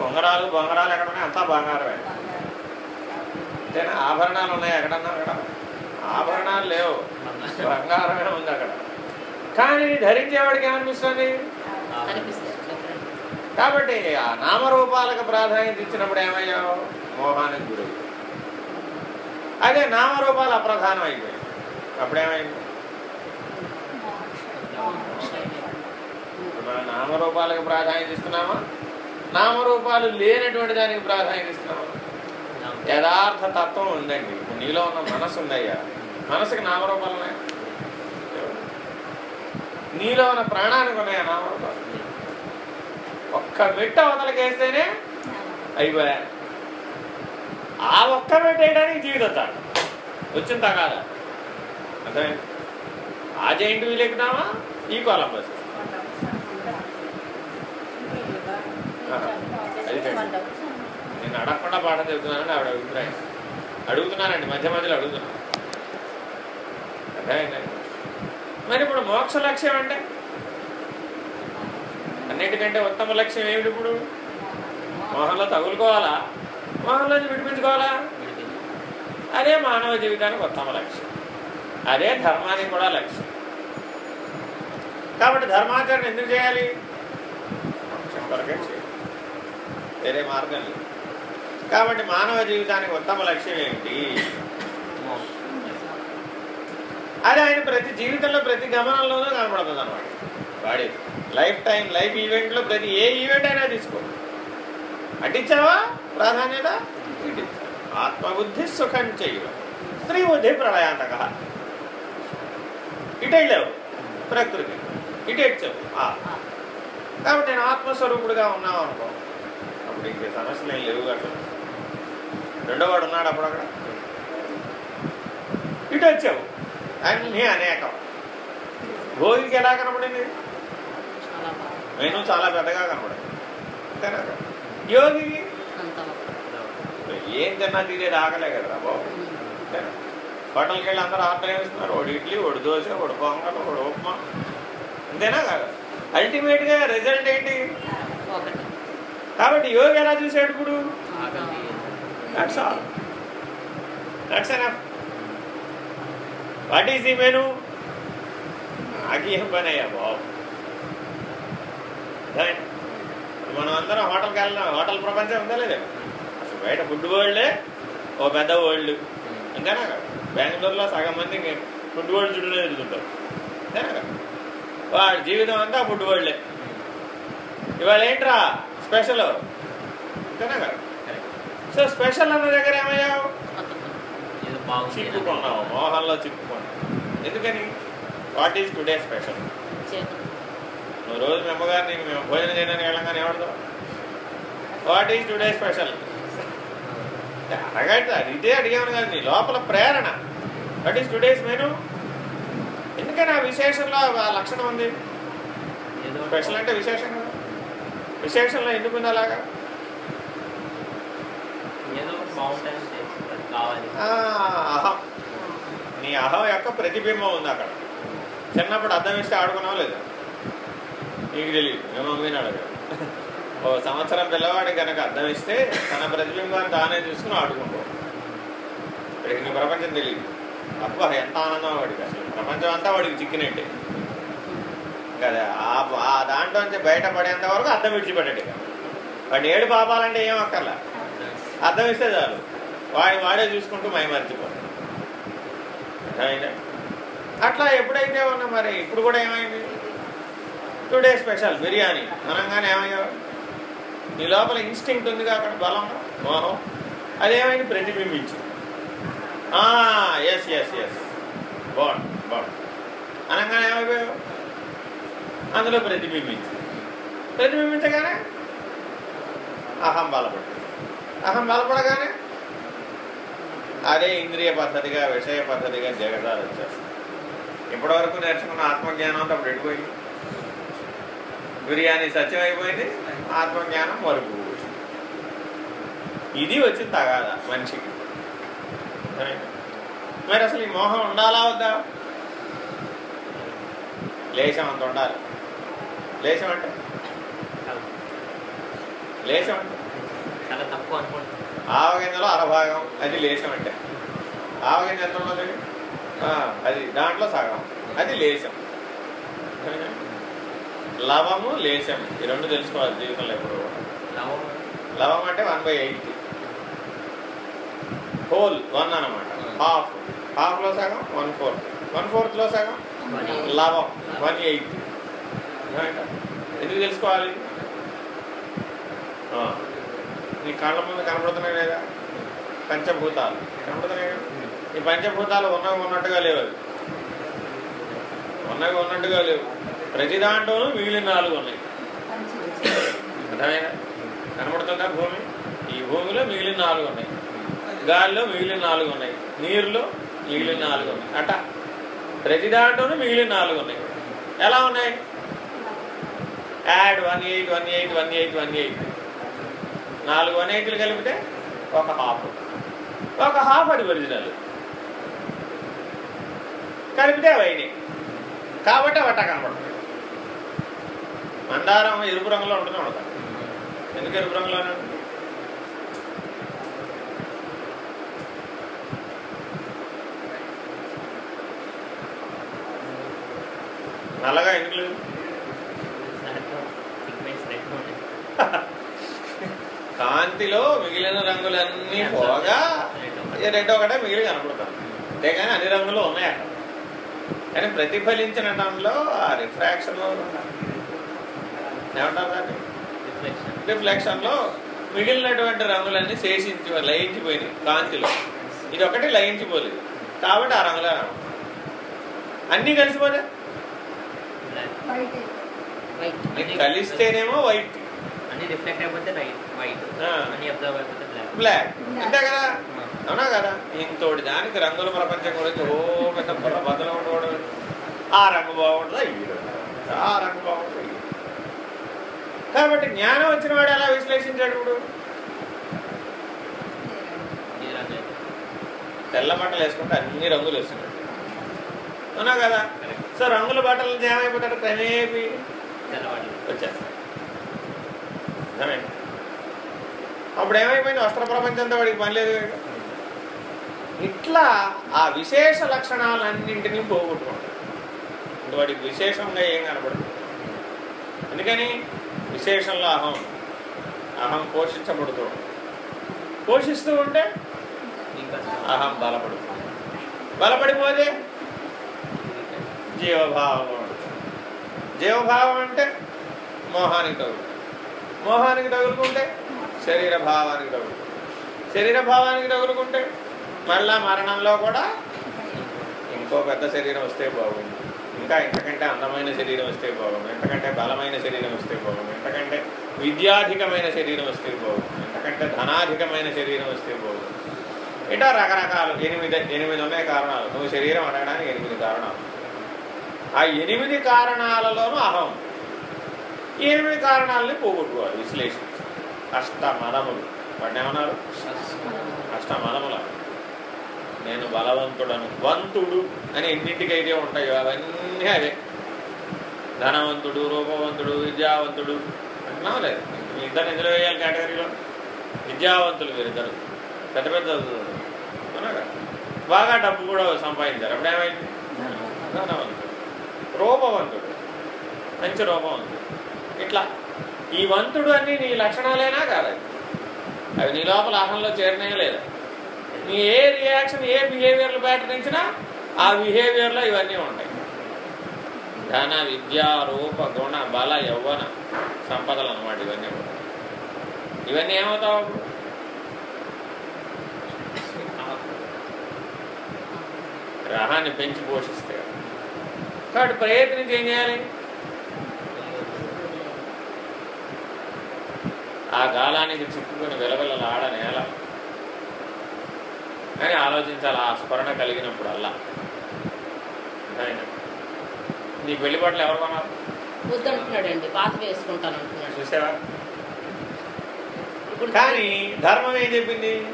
Speaker 1: బొంగరాలు బొంగరాలు ఎక్కడ ఉన్నాయి అంతా బంగారమే. అంతేనా? ఆభరణాలు ఉన్నాయి ఎక్కడన్నా? అక్కడ. ఆభరణాలు లేవు. బంగారమే ఉంది అక్కడ. కానీ ధరించేవాడికి ఏమనిపిస్తుంది?
Speaker 2: అనిపిస్తుంది
Speaker 1: కాబట్టి ఆ నామరూపాలకు ప్రాధాన్యత ఇచ్చినప్పుడు ఏమయ్యావు మోహానికి గురి అదే నామరూపాలు అప్రధానం అయిపోయాయి అప్పుడేమైంది? ఇప్పుడు నామరూపాలకు ప్రాధాన్యత ఇస్తున్నామా? నామరూపాలు లేనటువంటి దానికి ప్రాధాన్యత ఇస్తున్నామా యథార్థ తత్వం ఉందండి. నీలో ఉన్న మనసు ఉందయ్యా. మనసుకి నామరూపాలు ఉన్నాయా? నీలో ఉన్న ప్రాణానికి ఉన్నాయా నామరూపాలు? ఒక్క మెట్టు అవతలకేస్తేనే అయిపోయా. ఆ ఒక్క మెట్టు వేయడానికి జీవితం వచ్చిన తగాదా అర్థమైంది? ఆ జైంట్ వీలు ఎక్కుతామా ఈ కొలంబస్ అది కరెక్ట్. నేను అడగకుండా పాఠం చెబుతున్నానని ఆవిడ అభిప్రాయం. అడుగుతున్నానండి మధ్య మధ్యలో అడుగుతున్నాను అర్థమైందండి మరి ఇప్పుడు మోక్ష లక్ష్యం అంటే? అన్నిటికంటే ఉత్తమ లక్ష్యం ఏమిటి ఇప్పుడు? మోహంలో తగులుకోవాలా? మోహంలోంచి విడిపించుకోవాలా? అదే మానవ జీవితానికి ఉత్తమ లక్ష్యం. అదే ధర్మానికి కూడా లక్ష్యం. కాబట్టి ధర్మాచరణ ఎందుకు చేయాలి? మోక్షం కొరకే చేయాలి. వేరే మార్గం లేదు. కాబట్టి మానవ జీవితానికి ఉత్తమ లక్ష్యం ఏమిటి? అది ఆయన ప్రతి జీవితంలో ప్రతి గమనంలోనూ కనపడుతుంది అనమాట వాడి లైఫ్ టైం లైఫ్ ఈవెంట్లో ప్రతి ఏ ఈవెంట్ అయినా తీసుకో. అటించావా ప్రాధాన్యత? ఆత్మబుద్ధి సుఖం చేయవ స్త్రీ బుద్ధి ప్రళయాంతక. ఇటు వెళ్ళావు. ప్రకృతి. ఇటు ఇచ్చావు ఆ. కాబట్టి నేను ఆత్మస్వరూపుడుగా ఉన్నావు అనుకో అప్పుడు ఇంకే సమస్యలు ఏం లేవు అసలు రెండో వాడు ఉన్నాడు అప్పుడు అక్కడ ఇటు వచ్చావు అన్నీ అనేకం భోగికి ఎలా కనపడింది నేను చాలా పెద్దగా కనపడింది అంతేనా యోగికి ఏం తిన్నా తీరేది ఆకలే కదరా బాబు అంతేనా హోటల్కి వెళ్ళి అందరూ ఆర్డర్ వేస్తున్నారు ఒకటి ఇడ్లీ ఒకటి దోశ ఒకటి పొంగల్ ఒకటి ఉప్మా అంతేనా కాదు అల్టిమేట్గా రిజల్ట్ ఏంటి కాబట్టి యోగి ఎలా చూసాడు ఇప్పుడు?
Speaker 5: ఆకలి
Speaker 1: that's all that's enough what is the menu నాకేం పని అయ్యా బాబు? మనం అందరం హోటల్కి వెళ్దాం హోటల్ ప్రపంచం ఉందా లేదా? అసలు బయట ఫుడ్ వరల్డే ఓ పెద్ద వరల్డ్ అంతేనా? బెంగళూరులో సగం మంది ఫుడ్ వరల్డ్ చుట్టూనే తిరుగుతుంటారు. అంతేనా? వాడి జీవితం అంతా ఫుడ్ వరల్డే ఇవాళ ఏంట్రా? స్పెషల్ అంతేనా కదా? సో స్పెషల్ అన్న దగ్గర ఏమయ్యావు? చిక్కుకున్నావు మోహంలో చిక్కుకున్నావు. ఎందుకని? What is today special? నువ్వు రోజు మీ అమ్మగారు నీకు మేము భోజనం చేయడానికి వెళ్ళంగానే ఏమడతావు వాట్ ఈజ్ టుడే స్పెషల్? అడగట ఇదే అడిగాను కానీ నీ లోపల ప్రేరణ. What is today's menu? ఎందుకని ఆ విశేషంలో ఆ లక్షణం ఉంది?
Speaker 5: ఏదో
Speaker 1: స్పెషల్ అంటే విశేషం విశేషంలో ఎందుకు అలాగా? అహం. నీ అహం యొక్క ప్రతిబింబం ఉంది అక్కడ. చిన్నప్పుడు అర్థం ఇస్తే ఆడుకున్నావు లేదు? నీకు తెలియదు మేము మమ్మీని అడగాడు ఓ సంవత్సరం పిల్లవాడికి కనుక అర్థం ఇస్తే తన ప్రతిబింబాన్ని తానే చూసుకుని ఆడుకుంటావు వాడికి నీ ప్రపంచం తెలియదు అబ్బా ఎంత ఆనందం వాడికి అసలు. ప్రపంచం అంతా వాడికి చిక్కినట్టే. కదా ఆ దాంట్లో నుంచి బయటపడేంత వరకు అర్థం విడిచిపెట్టండి వాడిని ఏడు పాపాలంటే ఏం అక్కర్లా? అర్థం ఇస్తే చాలు. వాడిని వాడే చూసుకుంటూ మై మర్చిపోతాడు అట్లా ఎప్పుడైతే ఉన్నా మరి ఇప్పుడు కూడా ఏమైంది? Today special biryani. అనగానే ఏమయ్యావు నీ లోపల ఇన్స్టింక్ట్ ఉంది అక్కడ బలం. మోహం అదేమైంది? ప్రతిబింబించింది ఎస్ ఎస్ ఎస్ బాగుంది బాగుంది. అనగానే ఏమైపోయావు? అందులో ప్రతిబింబించింది ప్రతిబింబించగానే అహం బలపడింది అహం బలపడగానే అదే ఇంద్రియ పద్ధతిగా విషయ పద్ధతిగా జగదాలు వచ్చేస్తుంది ఇప్పటివరకు నేర్చుకున్న ఆత్మజ్ఞానం అంతా అప్పుడు ఎడిపోయింది. బిర్యానీ సత్యం అయిపోయింది ఆత్మజ్ఞానం మరుపు ఇది వచ్చి తగాద మనిషికి. మరి అసలు ఈ మోహం ఉండాలా వద్దా? లేచం అంత ఉండాలి. లేశం అంటే లేశం అంటే
Speaker 5: చాలా తక్కువ
Speaker 1: ఆవగింజలో అరభాగం అది లేశం అంటే ఆవగింజ ఎంత ఉన్నది అది దాంట్లో సగం. అది లేశం లవము లేశం ఈ రెండు తెలుసుకోవాలి జీవితంలో ఎప్పుడు.
Speaker 5: లవం
Speaker 1: లవం అంటే one by eight. Whole one అనమాట హాఫ్. హాఫ్లో సగం వన్ ఫోర్త్. వన్ ఫోర్త్లో సగం లవం వన్ ఎయిట్. ఎందుకు తెలుసుకోవాలి? నీ కళ్ళ ముందు కనపడుతున్నాయి లేదా? పంచభూతాలు. కనపడుతున్నాయి కదా? ఈ పంచభూతాలు ఉన్నవి ఉన్నట్టుగా లేవు అవి. ఉన్నవి ఉన్నట్టుగా లేవు. ప్రతి దాంట్లోనూ మిగిలిన నాలుగు ఉన్నాయి. అర్థమైనా కనబడుతుందా భూమి? ఈ భూమిలో మిగిలిన నాలుగు ఉన్నాయి. గాలిలో మిగిలిన నాలుగు ఉన్నాయి. నీరులో మిగిలిన నాలుగు ఉన్నాయి. అట ప్రతి దాంట్లోనూ మిగిలిన నాలుగు ఉన్నాయి. ఎలా ఉన్నాయి? Add one eight one eight one eight one eight. నాలుగు వన్ ఎయిట్లు కలిపితే ఒక హాఫ్. ఒక హాఫ్ అది ఒరిజినల్. కలిపితే అవి అయినాయి. కాబట్టి వట్ట కనపడుతుంది మందారం ఎరుపు రంగులో ఉంటుంది ఉండదు ఎందుకు ఎరుపు రంగులోనే ఉంటుంది? నల్లగా ఎందుకు లేదు
Speaker 5: దాంట్లో పిగ్మెంట్స్ రెడ్ ఉన్నాయి
Speaker 1: కాంతిలో మిగిలిన రంగులన్నీ పోగా రెడ్ ఒకటే మిగిలి కనపడతాం. అంతేగాని అన్ని రంగులు ఉన్నాయి అక్కడ. కానీ ప్రతిఫలించిన దానిలో ఆ రిఫ్రాక్షన్ ఏమంటారు దాన్ని?
Speaker 5: రిఫ్లెక్షన్
Speaker 1: రిఫ్లెక్షన్లో మిగిలినటువంటి రంగులన్నీ శేషించి లయించిపోయినాయి కాంతిలో. ఇది ఒకటి లయించిపోలేదు. కాబట్టి ఆ రంగులే రావు అన్నీ కలిసిపోతే? కలిస్తేనేమో వైట్
Speaker 5: రిఫ్లెక్ట్ అయిపోతే రైట్ వైట్
Speaker 1: ఆ.
Speaker 5: అన్ని అబ్జర్వ్ అయిపోతే బ్లాక్
Speaker 1: బ్లాక్ అంతే కదా? అవునా కదా? ఇంతోటి దానికి రంగుల ప్రపంచం గురించి ఓ పెద్ద బుర్ర బద్దలు ఉండవడం ఆ రంగు బాగుంటుందా? ఈ? ఆ రంగు బాగుంటుందా. కాబట్టి జ్ఞానం వచ్చిన వాడు ఎలా విశ్లేషించాడు ఇప్పుడు?
Speaker 5: ఈ రంగు అయితే
Speaker 1: తెల్ల బట్టలు వేసుకుంటే అన్ని రంగులు వేస్తున్నాడు అవునా కదా? సో రంగుల బట్టలు ఏమైపోతాడు క్రమేపీ
Speaker 5: తెల్లవాళ్ళు.
Speaker 1: వచ్చేస్తాయి అర్థమైంది. అప్పుడు ఏమైపోయింది? వస్త్ర ప్రపంచంతో వాడికి పని లేదు ఇట్లా ఆ విశేష లక్షణాలన్నింటినీ పోగొట్టుకుంటాడు ఇంకా వాడికి విశేషంగా ఏం కనపడుతుంది అందుకని విశేషంలో అహం అహం పోషించబడుతూ పోషిస్తూ ఉంటే అహం బలపడుతుంది బలపడిపోతే జీవభావం జీవభావం అంటే మోహానికి తగులుతుంది మోహానికి తగులుకుంటే శరీర భావానికి తగులుకుంటే. శరీర భావానికి తగులుకుంటే మళ్ళా మరణంలో కూడా ఇంకో పెద్ద శరీరం వస్తే బాగుంది ఇంకా ఇంతకంటే అందమైన శరీరం వస్తే బాగుంది ఎంతకంటే బలమైన శరీరం వస్తే బాగుంది ఎంతకంటే విద్యాధికమైన శరీరం వస్తే బాగుంది ఎంతకంటే ధనాధికమైన శరీరం వస్తే బాగుంది ఇటా రకరకాలు ఎనిమిది ఎనిమిది ఉన్నాయి కారణాలు. నువ్వు శరీరం అడగడానికి ఎనిమిది కారణాలు. ఆ ఎనిమిది కారణాలలోనూ అహం. ఈ ఎనిమిది కారణాలని పోగొట్టుకోవాలి? విశ్లేషణ. అష్ట మదములు వాడిని ఏమన్నారు? నేను బలవంతుడను. వంతుడు అని ఎన్నింటికైతే ఉంటాయో అవన్నీ అవే. ధనవంతుడు రూపవంతుడు విద్యావంతుడు. అంటున్నావు లేదు. మీ ఇద్దరు ఎందులో వేయాలి కేటగిరీలో? విద్యావంతులు వీరిద్దరు. పెద్ద పెద్ద బాగా డబ్బు కూడా సంపాదించారు. అప్పుడు ఏమైంది ధనవంతుడు. రూపవంతుడు. మంచి రూపవంతుడు. ఇట్లా ఈ వంతుడు అన్నీ నీ లక్షణాలేనా కాదు అవి నీ లోపల అహంలో చేరినే లేదా. నీ ఏ రియాక్షన్ ఏ బిహేవియర్లు బయటనించినా ఆ బిహేవియర్లో ఇవన్నీ ఉంటాయి. ధన విద్య రూప గుణ బల యౌవన సంపదలు అన్నమాట ఇవన్నీ ఇవన్నీ ఏమవుతావు గ్రహాన్ని పెంచి పోషిస్తే కాబట్టి ప్రయత్నించి ఏం చేయాలి? ఆ గాలానికి చిక్కుకుని వెలవెలలాడ నేల. అని ఆలోచించాలి ఆ స్మరణ కలిగినప్పుడల్లా అర్థమైందా? నీ పెళ్ళి బట్టలు ఎవరు కొన్నారు?
Speaker 2: వద్దంటున్నాడండి పాత వేసుకుంటాను అంటున్నాడు.
Speaker 1: చూసావా? కానీ ధర్మం ఏం చెప్పింది?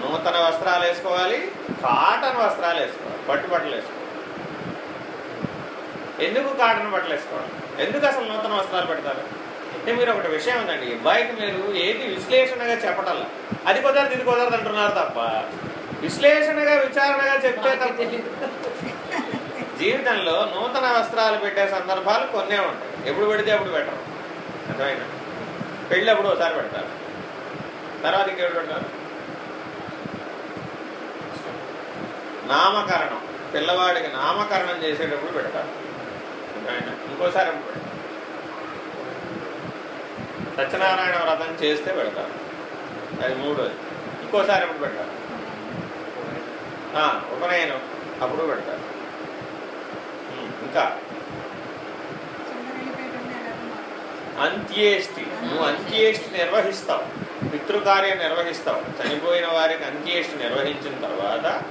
Speaker 1: నూతన వస్త్రాలు వేసుకోవాలి కాటన్ వస్త్రాలు వేసుకోవాలి పట్టు బట్టలు వేసుకోవాలి. ఎందుకు కాటన్ బట్టలు వేసుకోవాలి? ఎందుకు అసలు నూతన వస్త్రాలు పెడతారు? అంటే మీరు ఒకటి విషయం ఉందండి. బయట మీరు ఏది విశ్లేషణగా చెప్పటం అది కుదరదు ఇది కుదరదు అంటున్నారు తప్ప. విశ్లేషణగా విచారణగా చెప్తే తప్ప. జీవితంలో నూతన వస్త్రాలు పెట్టే సందర్భాలు కొన్నే ఉంటాయి. ఎప్పుడు పెడితే అప్పుడు పెట్టరు. అర్థమైనా పెళ్ళి అప్పుడు ఒకసారి పెడతారు. తర్వాత ఇంకెప్పుడు పెడతారు? నామకరణం. పిల్లవాడికి నామకరణం చేసేటప్పుడు పెడతారు. ఇంకోసారి ఎప్పుడు పెడతారు. సత్యనారాయణ వ్రతం చేస్తే పెడతారు అది మూడోది. ఇంకోసారి ఎప్పుడు పెడతారు ఉపనయనం. అప్పుడు పెడతారు ఇంకా? అంత్యేష్టి. నువ్వు అంత్యేష్టి నిర్వహిస్తావు. పితృకార్యం నిర్వహిస్తావు. చనిపోయిన వారికి అంత్యేష్టి నిర్వహించిన తర్వాత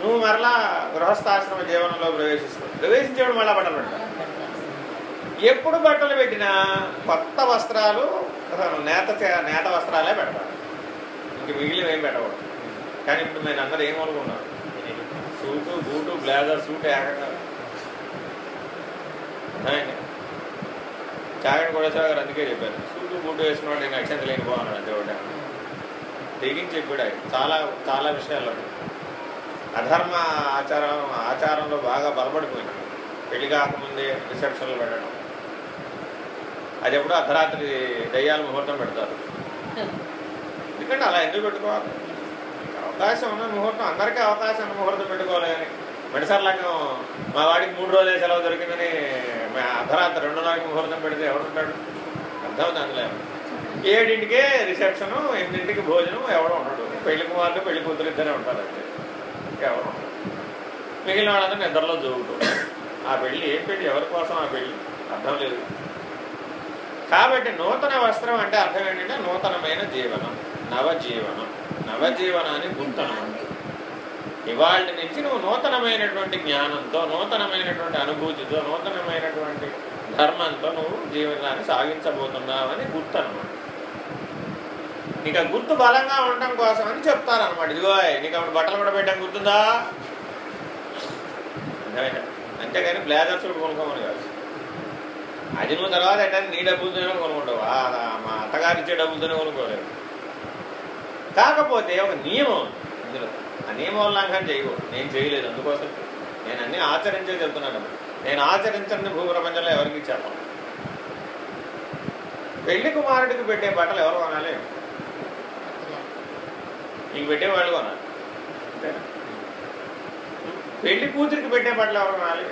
Speaker 1: నువ్వు మరలా గృహస్థాశ్రమ జీవనంలో ప్రవేశిస్తావు. ప్రవేశించేవాడు మళ్ళా బట్టలు ఎప్పుడు బట్టలు పెట్టినా కొత్త వస్త్రాలు నేత నేత వస్త్రాలే పెడతారు. ఇంక మిగిలిన ఏం పెట్టకూడదు. కానీ ఇప్పుడు మీరు అందరూ ఏం సూటు బూటు బ్లేజర్ సూట్ ఏకంగా. అర్థమైంది? చాగంటి కూడా గారు అందుకే చెప్పారు. సూటు బూటు వేసుకున్నాడు నేను అక్షంత లేనిపోన్నాడు అంతే ఒకటి తెగించి చెప్పాడు చాలా చాలా విషయాల్లో. అధర్మ ఆచారం ఆచారంలో బాగా బలపడిపోయింది పెళ్ళి కాకముందే రిసెప్షన్లు పెట్టడం. అది ఎప్పుడో అర్ధరాత్రి దయ్యాలు ముహూర్తం పెడతారు. ఎందుకంటే అలా ఎందుకు పెట్టుకోవాలి? అవకాశం ఉన్న ముహూర్తం అందరికీ అవకాశం ఉన్న ముహూర్తం పెట్టుకోవాలి కానీ మా వాడికి మూడు రోజులే సెలవు దొరికిందని మా అర్ధరాత్రి రెండు నాలుగు ముహూర్తం పెడితే ఎవడుంటాడు అర్థం అందులో? ఏడింటికే రిసెప్షను ఎనిమిదింటికి భోజనం ఎవడో ఉండడు. పెళ్ళి కుమారులు పెళ్ళి కూతురు ఇద్దరే ఉంటారు అంతే. ఎవరు మిగిలిన వాళ్ళందరూ నిద్రలో జరుగుతూ ఆ పెళ్ళి ఏ పెళ్ళి ఎవరి కోసం ఆ పెళ్ళి అర్థం లేదు. కాబట్టి నూతన వస్త్రం అంటే అర్థం ఏంటంటే నూతనమైన జీవనం నవజీవనం. నవజీవనాన్ని గుర్తనమాట ఇవాళ నుంచి నువ్వు నూతనమైనటువంటి జ్ఞానంతో నూతనమైనటువంటి అనుభూతితో నూతనమైనటువంటి ధర్మంతో నువ్వు జీవనాన్ని సాగించబోతున్నావని గుర్తు అనమాట నీకు ఆ గుర్తు బలంగా ఉండటం కోసం అని చెప్తారనమాట ఇదిగో నీకు అప్పుడు బట్టలు కూడా పెట్టడం గుర్తుందా? అంతేగాని బ్లేజర్స్ కొనుక్కోమని కాదు. అది నువ్వు తర్వాత అంటే నీ డబ్బులతోనే కొనుక్కుంటావు? మా అత్తగారు ఇచ్చే డబ్బులతోనే కొనుక్కోలేవు కాకపోతే ఒక నియమం ఉంది ఇందులో. ఆ నియమ ఉల్లంఘన చేయకూడదు. నేను చేయలేదు అందుకోసం. నేను అన్ని ఆచరించే చెప్తున్నాను. నేను ఆచరించని భూప్రపంచంలో ఎవరికి చెప్పను. పెళ్ళి కుమారుడికి పెట్టే బట్టలు ఎవరు కొనాలి? నీకు పెట్టేవాళ్ళు కొనాలి? పెళ్ళి కూతురికి పెట్టే బట్టలు ఎవరు కొనాలి?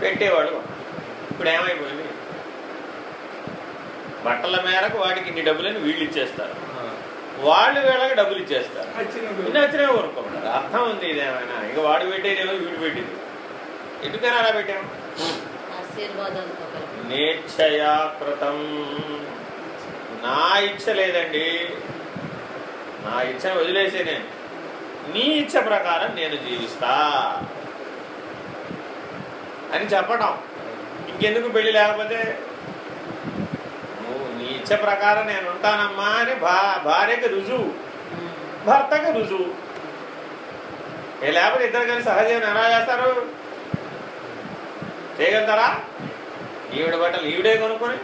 Speaker 1: పెట్టేవాళ్ళు కొనాలి. ఇప్పుడు ఏమైపోయింది బట్టల మేరకు వాడికి ఇన్ని డబ్బులని వీళ్ళు ఇచ్చేస్తారు. వాళ్ళు వీళ్ళకి డబ్బులు ఇచ్చేస్తారు. వచ్చినా ఊరుకోమంటారు అర్థం ఉంది ఇదేమైనా. ఇక వాడు పెట్టేదేమో వీడు పెట్టేది. ఎందుకని అలా పెట్టాము
Speaker 2: ఆశీర్వాదంతో కలిపి.
Speaker 1: నేచ్ఛయా కృతం నా ఇచ్చ లేదండి. నా ఇచ్చను వదిలేసే నేను. నీ ఇచ్చ ప్రకారం నేను జీవిస్తా అని చెప్పడం ఇంకెందుకు పెళ్ళి లేకపోతే? నువ్వు నీ ఇచ్చ ప్రకారం నేను ఉంటానమ్మా అని భా భార్యకి రుజువు. భర్తకి రుజువు. ఏ లేకపోతే ఇద్దరు కలిసి సహజీవనం ఎలా చేస్తారు? చేయగలుగుతారా? ఈవిడ బట్టలు ఈవిడే కొనుక్కొని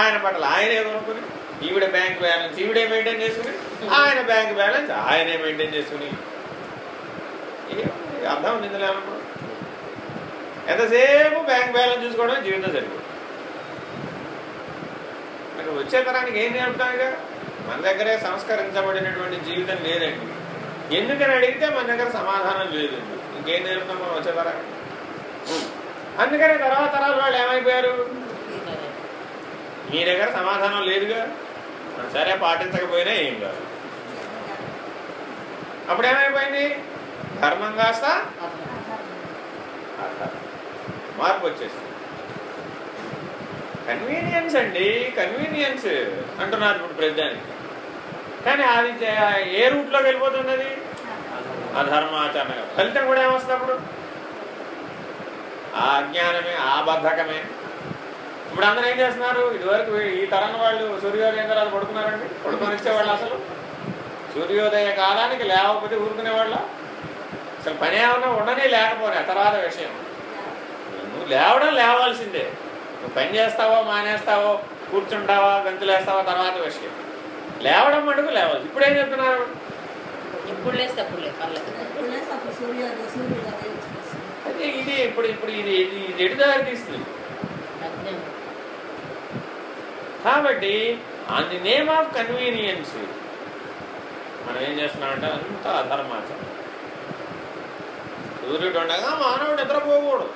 Speaker 1: ఆయన బట్టలు ఆయనే కొనుక్కొని ఈవిడ బ్యాంక్ బ్యాలెన్స్ ఈవిడే మెయింటైన్ చేసుకుని ఆయన బ్యాంక్ బ్యాలెన్స్ ఆయనే మెయింటైన్ చేసుకుని. అర్థం ఉంది ఎంతసేపు బ్యాంక్ బ్యాలెన్స్ చూసుకోవడం జీవితం సరిపోతుంది మరి వచ్చే తరానికి ఏం నేర్పుతాం ఇక? మన దగ్గరే సంస్కరించబడినటువంటి జీవితం లేదండి. ఎందుకని అడిగితే మన దగ్గర సమాధానం లేదండి ఇంకేం నేర్పుతాం మనం వచ్చే తరానికి? అందుకనే తర్వాత తరాల వాళ్ళు ఏమైపోయారు? మీ దగ్గర సమాధానం లేదుగా? సరే పాటించకపోయినా ఏం కాదు. అప్పుడు ఏమైపోయింది ధర్మం కాస్త అధర్మం. మార్పు వచ్చేసింది. కన్వీనియన్స్ అండి కన్వీనియన్స్ అంటున్నారు ఇప్పుడు ప్రతిదానికి కానీ అది ఏ రూట్లోకి వెళ్ళిపోతుంది అది అధర్మాచరణ ఫలితం కూడా ఏమొస్తుంది అప్పుడు ఆ అజ్ఞానమే ఆ బద్ధకమే. ఇప్పుడు అందరూ ఏం చేస్తున్నారు? ఇదివరకు ఈ తరం వాళ్ళు సూర్యోదయం తర్వాత పడుకున్నారండి. పడుకొని ఇచ్చేవాళ్ళు అసలు. సూర్యోదయ కాలానికి లేకపోతే ఊరుకునేవాళ్ళ. అసలు పని ఏమన్నా ఉండనే లేకపోయినా తర్వాత విషయం. నువ్వు లేవడం లేవాల్సిందే. నువ్వు పని చేస్తావో మానేస్తావో కూర్చుంటావా గంతులేస్తావా తర్వాత విషయం. లేవడం మటుకు లేవాలి ఇప్పుడు ఏం చెప్తున్నారు?
Speaker 2: ఇప్పుడు.
Speaker 1: అదే ఇది ఇప్పుడు ఇప్పుడు ఇది ఇది ఇది ఎటు దారి తీస్తుంది? కాబట్టి on the name of convenience మనం ఏం చేస్తున్నామంటే అంత అధర్మాచరణ సూర్యుడు ఉండగా మానవుడు నిద్రపోకూడదు.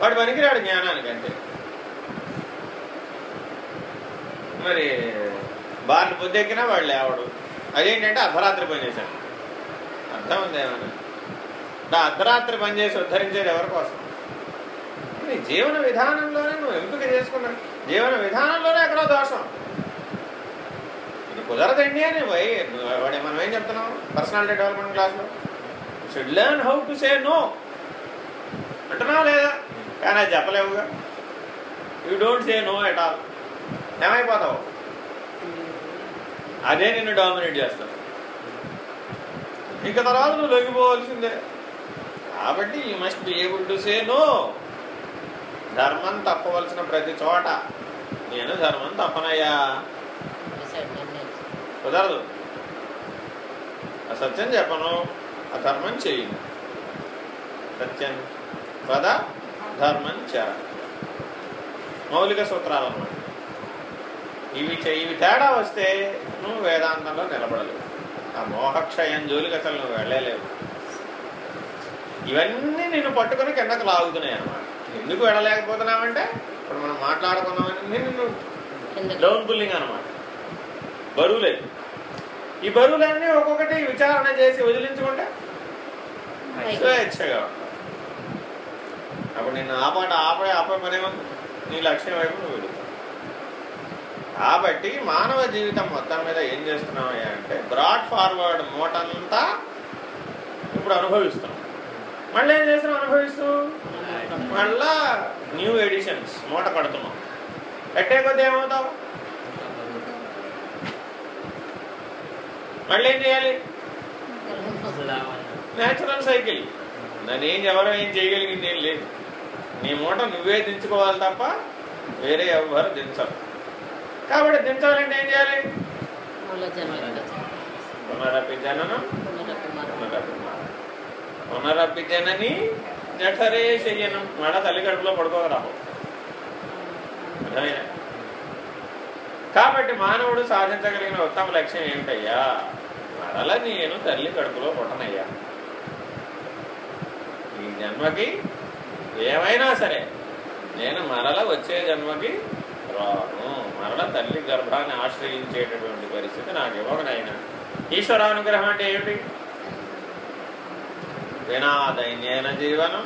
Speaker 1: వాడు పనికిరాడు జ్ఞానానికి అంతే. మరి బార్లు పొద్దెక్కినా వాడు లేవడు. అదేంటంటే అర్ధరాత్రి పనిచేశాను అర్థం ఉంది ఏమన్నా? అర్ధరాత్రి పని చేసి ఉద్ధరించేది ఎవరి కోసం? నీ జీవన విధానంలోనే నువ్వు ఎంపిక చేసుకున్నా జీవన విధానంలోనే ఎక్కడో దోషం. ఇది కుదరదండి అని వై వాడే మనం ఏం చెప్తున్నాం? పర్సనాలిటీ డెవలప్మెంట్ క్లాస్లో? Should learn how to say no అంటున్నావు లేదా? కానీ అది చెప్పలేవుగా? You don't say no at all ఏమైపోతావు? అదే నిన్ను డామినేట్ చేస్తావు ఇంకా తర్వాత నువ్వు లొంగిపోవాల్సిందే. కాబట్టి you must be able to say no ధర్మం తప్పవలసిన ప్రతి చోట నేను ధర్మం తప్పనయ్యా. కుదరదు. అసత్యం చెప్పను. అధర్మం చేయను సత్యం. పద. ధర్మం చర మౌలిక సూత్రాలు అన్నమాట ఇవి చే- ఇవి తేడా వస్తే నువ్వు వేదాంతంలో నిలబడలేవు. ఆ మోహక్షయం జోలికి అసలు నువ్వు వెళ్ళలేవు. ఇవన్నీ నిన్ను పట్టుకొని కిందకు లాగుతున్నాయి అన్నమాట. ఎందుకు వెళ్ళలేకపోతున్నావంటే ఇప్పుడు మనం మాట్లాడుకున్నామని నిన్ను డౌన్ పుల్లింగ్ అనమాట బరువులేదు ఈ బరువులన్నీ ఒక్కొక్కటి విచారణ చేసి వదిలించుకుంటే స్వేచ్ఛగా. అప్పుడు నిన్ను ఆపాట ఆపే ఆపే పనేముంది నీ లక్ష్యం వైపు నువ్వు వెళుతావు కాబట్టి మానవ జీవితం మొత్తం మీద ఏం చేస్తున్నామయ్యా అంటే బ్రాడ్ ఫార్వర్డ్ మూటంతా ఇప్పుడు అనుభవిస్తున్నాం. మళ్ళీ ఏం చేస్తున్నాం అనుభవిస్తూ? మళ్ళా న్యూ ఎడిషన్స్ మూట కడుతున్నాం కట్టే కొద్ది ఏమవుతావు? మళ్ళీ ఏం చేయాలి? న్యాచురల్ సైకిల్ దాన్ని ఏం ఎవరు ఏం చేయగలిగింది ఏం లేదు. నీ మూట నువ్వే దించుకోవాలి తప్ప వేరే ఎవరు దించరు. కాబట్టి దించాలంటే ఏం చేయాలి? పునరపి జననం
Speaker 2: పునరపి
Speaker 1: జనని జఠరే శయ్యనం మడ తల్లి కడుపులో పడుకోరావు అర్థమైనా కాబట్టి మానవుడు సాధించగలిగిన ఉత్తమ లక్ష్యం ఏమిటయ్యా మరల నేను తల్లి కడుపులో పుట్టనయ్యా. ఈ జన్మకి ఏమైనా సరే. నేను మరల వచ్చే జన్మకి రాను. మరల తల్లి గర్భాన్ని ఆశ్రయించేటటువంటి పరిస్థితి నాకు ఇవ్వకనైనా ఈశ్వరానుగ్రహం అంటే ఏమిటి? వినాదైన్యైన జీవనం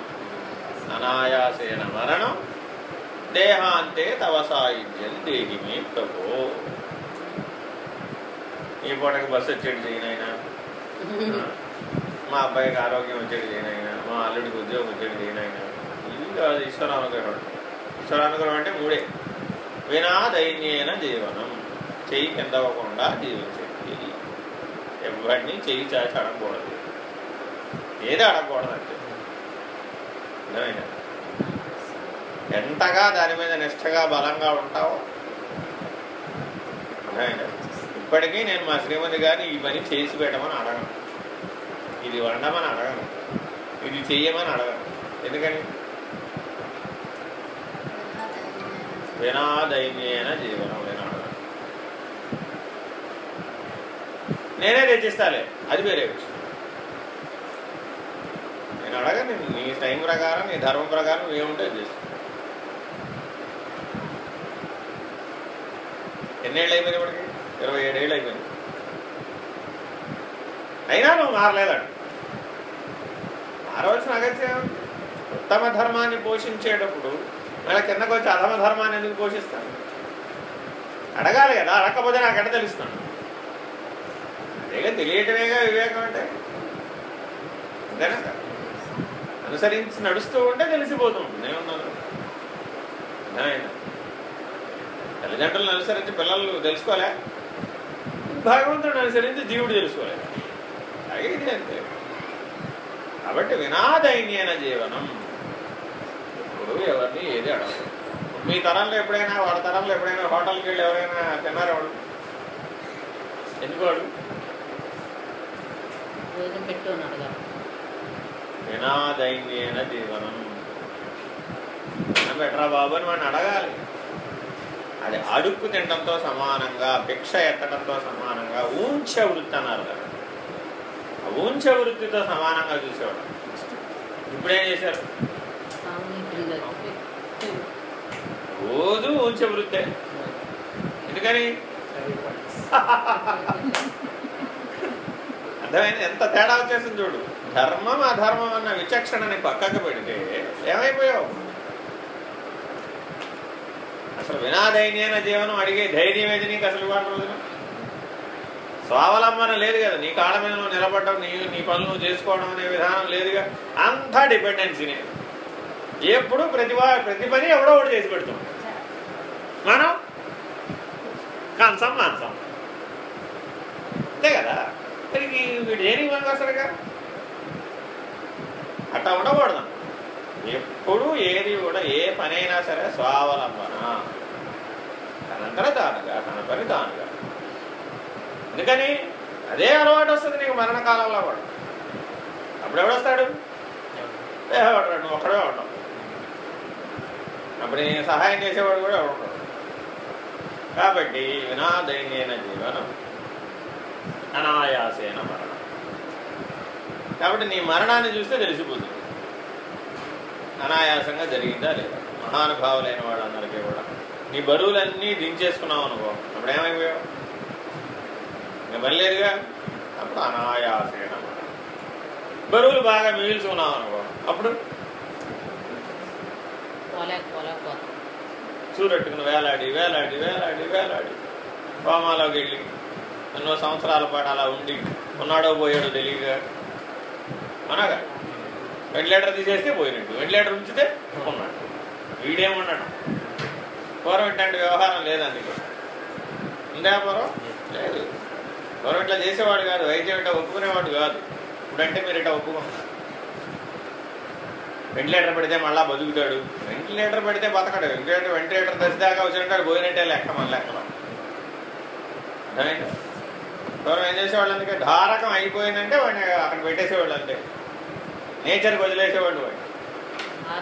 Speaker 1: అనాయాసేన మరణం దేహాంతే తవ సాయుధ్యం దేహి మీ ప్రభు. ఈ పూటకి బస్సు వచ్చేది చేయనైనా మా అబ్బాయికి ఆరోగ్యం వచ్చేది చేయనైనా మా అల్లుడికి ఉద్యోగం వచ్చేది చేయనైనా ఇది కాదు ఈశ్వరానుగ్రహం ఈశ్వరానుగ్రహం అంటే మూడే. వినా దైన్యైన జీవనం. చెయ్యి కిందవ్వకుండా జీవించేది ఎవరిని చెయ్యి చాచి అడగకూడదు. ఏది అడగకూడదు అంటే అర్థమైందా? ఎంతగా దాని మీద నిష్టగా బలంగా ఉంటావో. అర్థమైందా? ఇప్పటికీ నేను మా శ్రీమతి గారిని ఈ పని చేసి పెట్టమని అడగను. ఇది వండమని అడగను. ఇది చెయ్యమని అడగను. ఎందుకని? వినాదైన్యేన జీవనం వినాడు. నేనే రచిస్తాలే అది వేరే విషయం. నేను అడగను నీ టైం ప్రకారం నీ ధర్మం ప్రకారం ఏముంటే చేస్తాను. ఎన్నేళ్ళు అయిపోయింది ఇప్పటికి? ఇరవై ఏడేళ్ళు అయిపోయింది అయినా నువ్వు మారలేదండి మారవలసిన అగత్యం ఉత్తమ ధర్మాన్ని పోషించేటప్పుడు మళ్ళీ కిందకు వచ్చి అధమ ధర్మాన్ని ఎందుకు పోషిస్తాను అడగాలి కదా అడగకపోతే నాకు ఎక్కడ తెలుస్తాను అదేగా తెలియటమేగా వివేకం అంటే? అంతేనా? అనుసరించి నడుస్తూ ఉంటే తెలిసిపోతూ. ఉంటుంది ఏమన్నాను తల్లిదండ్రులను అనుసరించి పిల్లలు తెలుసుకోలే? భగవంతుడిని అనుసరించి జీవుడు తెలుసుకోలే. అలాగే ఇది అంతే. కాబట్టి వినాదైన్యన జీవనం. ఇప్పుడు ఎవరిని ఏది అడగదు. మీ తరంలో ఎప్పుడైనా వాడి తరంలో ఎప్పుడైనా హోటల్కి వెళ్ళి ఎవరైనా తిన్నారా వాడు ఎందుకు వాడు
Speaker 2: అడగాలి.
Speaker 1: వినాదైన్యేన జీవనం. అన్నం పెట్టరా బాబు అని వాడిని అడగాలి. అది అడుక్కు తినడంతో సమానంగా భిక్ష ఎత్తడంతో సమానంగా ఊంచ వృత్తి అన్నారు కదా. ఆ ఊంచ వృత్తితో సమానంగా చూసేవాడు. ఇప్పుడేం చేశారు
Speaker 2: స్వామి పిల్లలు
Speaker 1: రోజు ఉంచే వృత్తే. ఎందుకని? అర్థమైంది? ఎంత తేడా వచ్చేసింది చూడు. ధర్మం అధర్మం అన్న విచక్షణని పక్కకు పెడితే ఏమైపోయావు? అసలు వినాదైన్యన జీవనం అడిగే ధైర్యం ఏది నీకు అసలు వాటి రోజున? స్వావలంబన లేదు కదా. నీ కాళ్ళ మీద నువ్వు నిలబడడం నీ నీ పనులు నువ్వు చేసుకోవడం అనే విధానం లేదుగా. అంతా డిపెండెన్సీనే ఎప్పుడు ప్రతి ప్రతి పని ఎవడో ఒకటి చేసి పెడుతుంది మనం కంచం అంతే కదా? మరి వీడు దేనికి మనకు అసలుగా అట్లా ఉండకూడదు. ఎప్పుడు ఏది కూడా ఏ పనైనా సరే స్వావలంబన. తనంతట తానుగా తన పని తానుగా. ఎందుకని? అదే అలవాటు వస్తుంది నీకు మరణకాలంలో కూడా. అప్పుడు ఎవడొస్తాడు ఎవడు నువ్వు ఒక్కడే ఉండవు. అప్పుడు నేను సహాయం చేసేవాడు కూడా ఎవడు కాబట్టి వినాదైన జీవనం. అనాయాసేన మరణం. కాబట్టి నీ మరణాన్ని చూస్తే తెలిసిపోతుంది. అనాయాసంగా జరిగిందా లేదా? మహానుభావులైన వాళ్ళందరికీ కూడా. నీ బరువులన్నీ దించేసుకున్నావు అనుకో. అప్పుడు ఏమైపోయావు? ఇంకా మళ్ళీగా అప్పుడు అనాయాసేన బరువులు బాగా మిగిల్చుకున్నావు అనుకో. అప్పుడు?
Speaker 2: పోలేకపోలేకపోతాం
Speaker 1: చూరెట్టుకుని వేలాడి వేలాడి వేలాడి వేలాడి. కోమాలోకి వెళ్ళి ఎన్నో సంవత్సరాల పాటు అలా ఉండి ఉన్నాడో పోయాడో తెలియగా అనగా వెంటిలేటర్ తీసేస్తే పోయినట్టు. వెంటిలేటర్ ఉంచితే ఉన్నాడు. వీడేమున్నాడు పూర్వం ఇట్లాంటి వ్యవహారం లేదు అందుకే ఉందా పూర్వం లేదు. పూర్వం ఇట్లా చేసేవాడు కాదు వైద్యం ఇట్లా ఒప్పుకునేవాడు కాదు. ఇప్పుడంటే మీరు ఇట్లా ఒప్పుకున్నారు వెంటిలేటర్ పెడితే మళ్ళీ బతుకుతాడు. వెంటిలేటర్ పెడితే బతకడు. వెంటిలేటర్ వెంటిలేటర్ దశదాకా వచ్చినట్టు పోయినట్టే లెక్క మన లెక్క అర్థమైందా? పూర్వం ఏం చేసేవాళ్ళు అందుకే? ధారకం అయిపోయిందంటే వాడిని అక్కడ పెట్టేసేవాళ్ళు అంతే. నేచర్కి వదిలేసేవాళ్ళు వాడు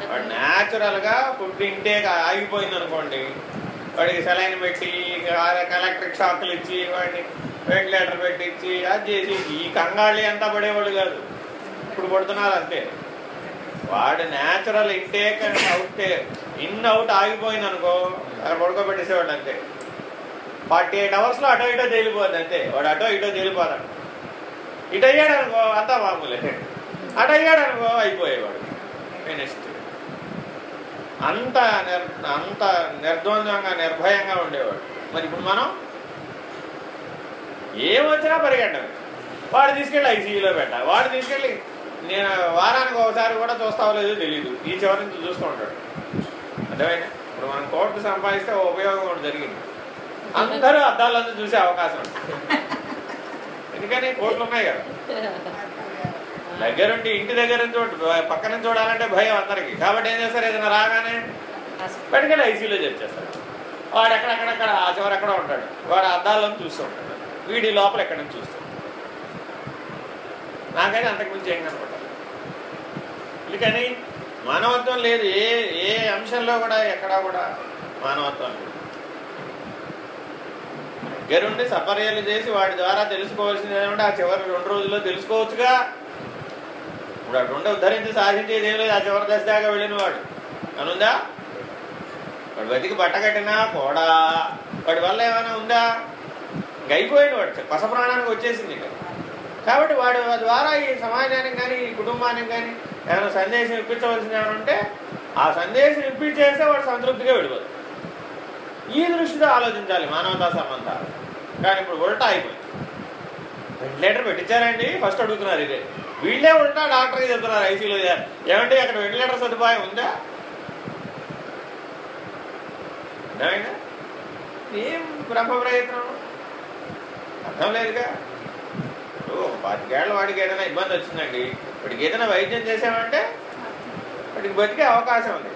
Speaker 1: వాడు న్యాచురల్గా ఫుడ్ ఇంటేక్ ఆగిపోయింది అనుకోండి. వాడికి సెలైన్ పెట్టి ఎలక్ట్రిక్ షాక్లు ఇచ్చి వాడిని వెంటిలేటర్ పెట్టించి అది చేసి ఈ కంగాళి అంతా పడేవాళ్ళు కాదు. ఇప్పుడు పడుతున్నారు అంతే. వాడు natural intake and out in out ఆగిపోయింది అనుకో అక్కడ పడుకోబెట్టేసేవాడు అంతే. ఫార్టీ ఎయిట్ అవర్స్లో అటో ఇటో తేలిపోద్ది అంతే. వాడు అటో ఇటో తేలిపోతాడు. ఇటు అయ్యాడు అనుకో అంతా మామూలే. అటు అయ్యాడు అనుకో అయిపోయేవాడు. ఫినిష్డ్ అంత నిర్ అంత నిర్ద్వంద్వంగా నిర్భయంగా ఉండేవాడు. మరి ఇప్పుడు మనం ఏమొచ్చినా పరిగెట్టం. వాడు తీసుకెళ్ళి ఐసీయూలో పెట్టాలి. వాడు తీసుకెళ్ళి నేను వారానికి ఒకసారి కూడా చూస్తావో లేదో తెలియదు ఈ చివరి నుంచి చూస్తూ ఉంటాడు. అర్థమైనా ఇప్పుడు మనం కోర్టు సంపాదిస్తే ఉపయోగం ఒకటి జరిగింది. అందరూ అద్దాలంతా చూసే అవకాశం ఎందుకని? కోర్టులు ఉన్నాయి కదా. దగ్గరుండి ఇంటి దగ్గర నుంచి చూడ పక్కన నుంచి చూడాలంటే భయం అందరికి. కాబట్టి ఏం చేస్తారు? ఏదైనా రాగానే పెట్టుకెళ్ళి ఐసీలో చేస్తారు వాడు ఎక్కడెక్కడెక్కడ ఆ చివరి ఎక్కడ ఉంటాడు. వాడు అద్దాలను చూస్తూ ఉంటాడు. వీడి లోపల ఎక్కడి నుంచి చూస్తాడు? నాకైతే అంతకు మించి ఏం కనపడాలి అందుకని మానవత్వం లేదు. ఏ ఏ అంశంలో కూడా ఎక్కడా కూడా మానవత్వం లేదు. దగ్గరుండి సపర్యలు చేసి వాటి ద్వారా తెలుసుకోవాల్సింది ఏమంటే ఆ చివరి రెండు రోజుల్లో తెలుసుకోవచ్చుగా. ఇప్పుడు ఆ రెండు ఉద్ధరించి సాధించేది ఏం లేదు. ఆ చివరి దశ దాకా వెళ్ళిన వాడు. అనుందా వాడు బతికి బట్ట కట్టినా కూడా. వాడి వల్ల ఏమైనా ఉందా? గైపోయిన వాడు. కొస ప్రాణానికి వచ్చేసింది ఇక. కాబట్టి వాడి ద్వారా ఈ సమాజానికి కానీ ఈ కుటుంబానికి కానీ ఏమైనా సందేశం ఇప్పించవలసింది ఏమైనా ఉంటే ఆ సందేశం ఇప్పించేస్తే వాడు సంతృప్తిగా విడిపోదు ఈ దృష్టితో ఆలోచించాలి మానవతా సంబంధాలు. కానీ ఇప్పుడు ఉల్టా అయిపోయింది. వెంటిలేటర్ పెట్టించారండి ఫస్ట్ అడుగుతున్నారు ఇదే. వీళ్ళే ఉల్టా డాక్టర్కి చెప్తున్నారు ఐసీలో ఏమంటే అక్కడ వెంటిలేటర్ సదుపాయం ఉందా? ఏమైనా ఏం బ్రహ్మ ప్రయత్నం? అర్థం లేదుగా. ఇప్పుడు పాతికేళ్ళ వాడికి ఏదైనా ఇబ్బంది వచ్చిందండి. వాడికి ఏదైనా వైద్యం చేసామంటే వాడికి బతికే అవకాశం ఉంది.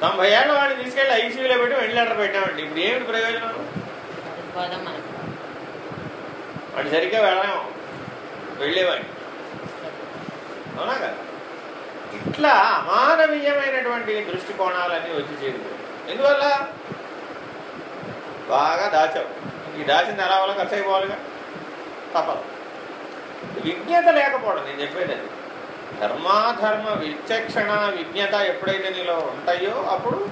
Speaker 1: తొంభై ఏళ్ళ వాడిని తీసుకెళ్ళి ఐసీయూలో పెట్టి వెంటిలేటర్ పెట్టామండి. ఇప్పుడు ఏమిటి ప్రయోజనం? వాడు సరిగ్గా వెళ్ళలేము. వెళ్ళేవాడిని. అవునా కదా? ఇట్లా అమానవీయమైనటువంటి దృష్టికోణాలన్నీ వచ్చి చేరుతాయి. ఎందువల్ల? బాగా దాచావు. ఈ దాచింది ఎలా వల్ల ఖర్చు అయిపోవాలిగా? తప్పదు. విజ్ఞత లేకపోవడం నేను చెప్పేది అది. ధర్మాధర్మ విచక్షణ విజ్ఞత ఎప్పుడైతే నీలో ఉంటాయో అప్పుడు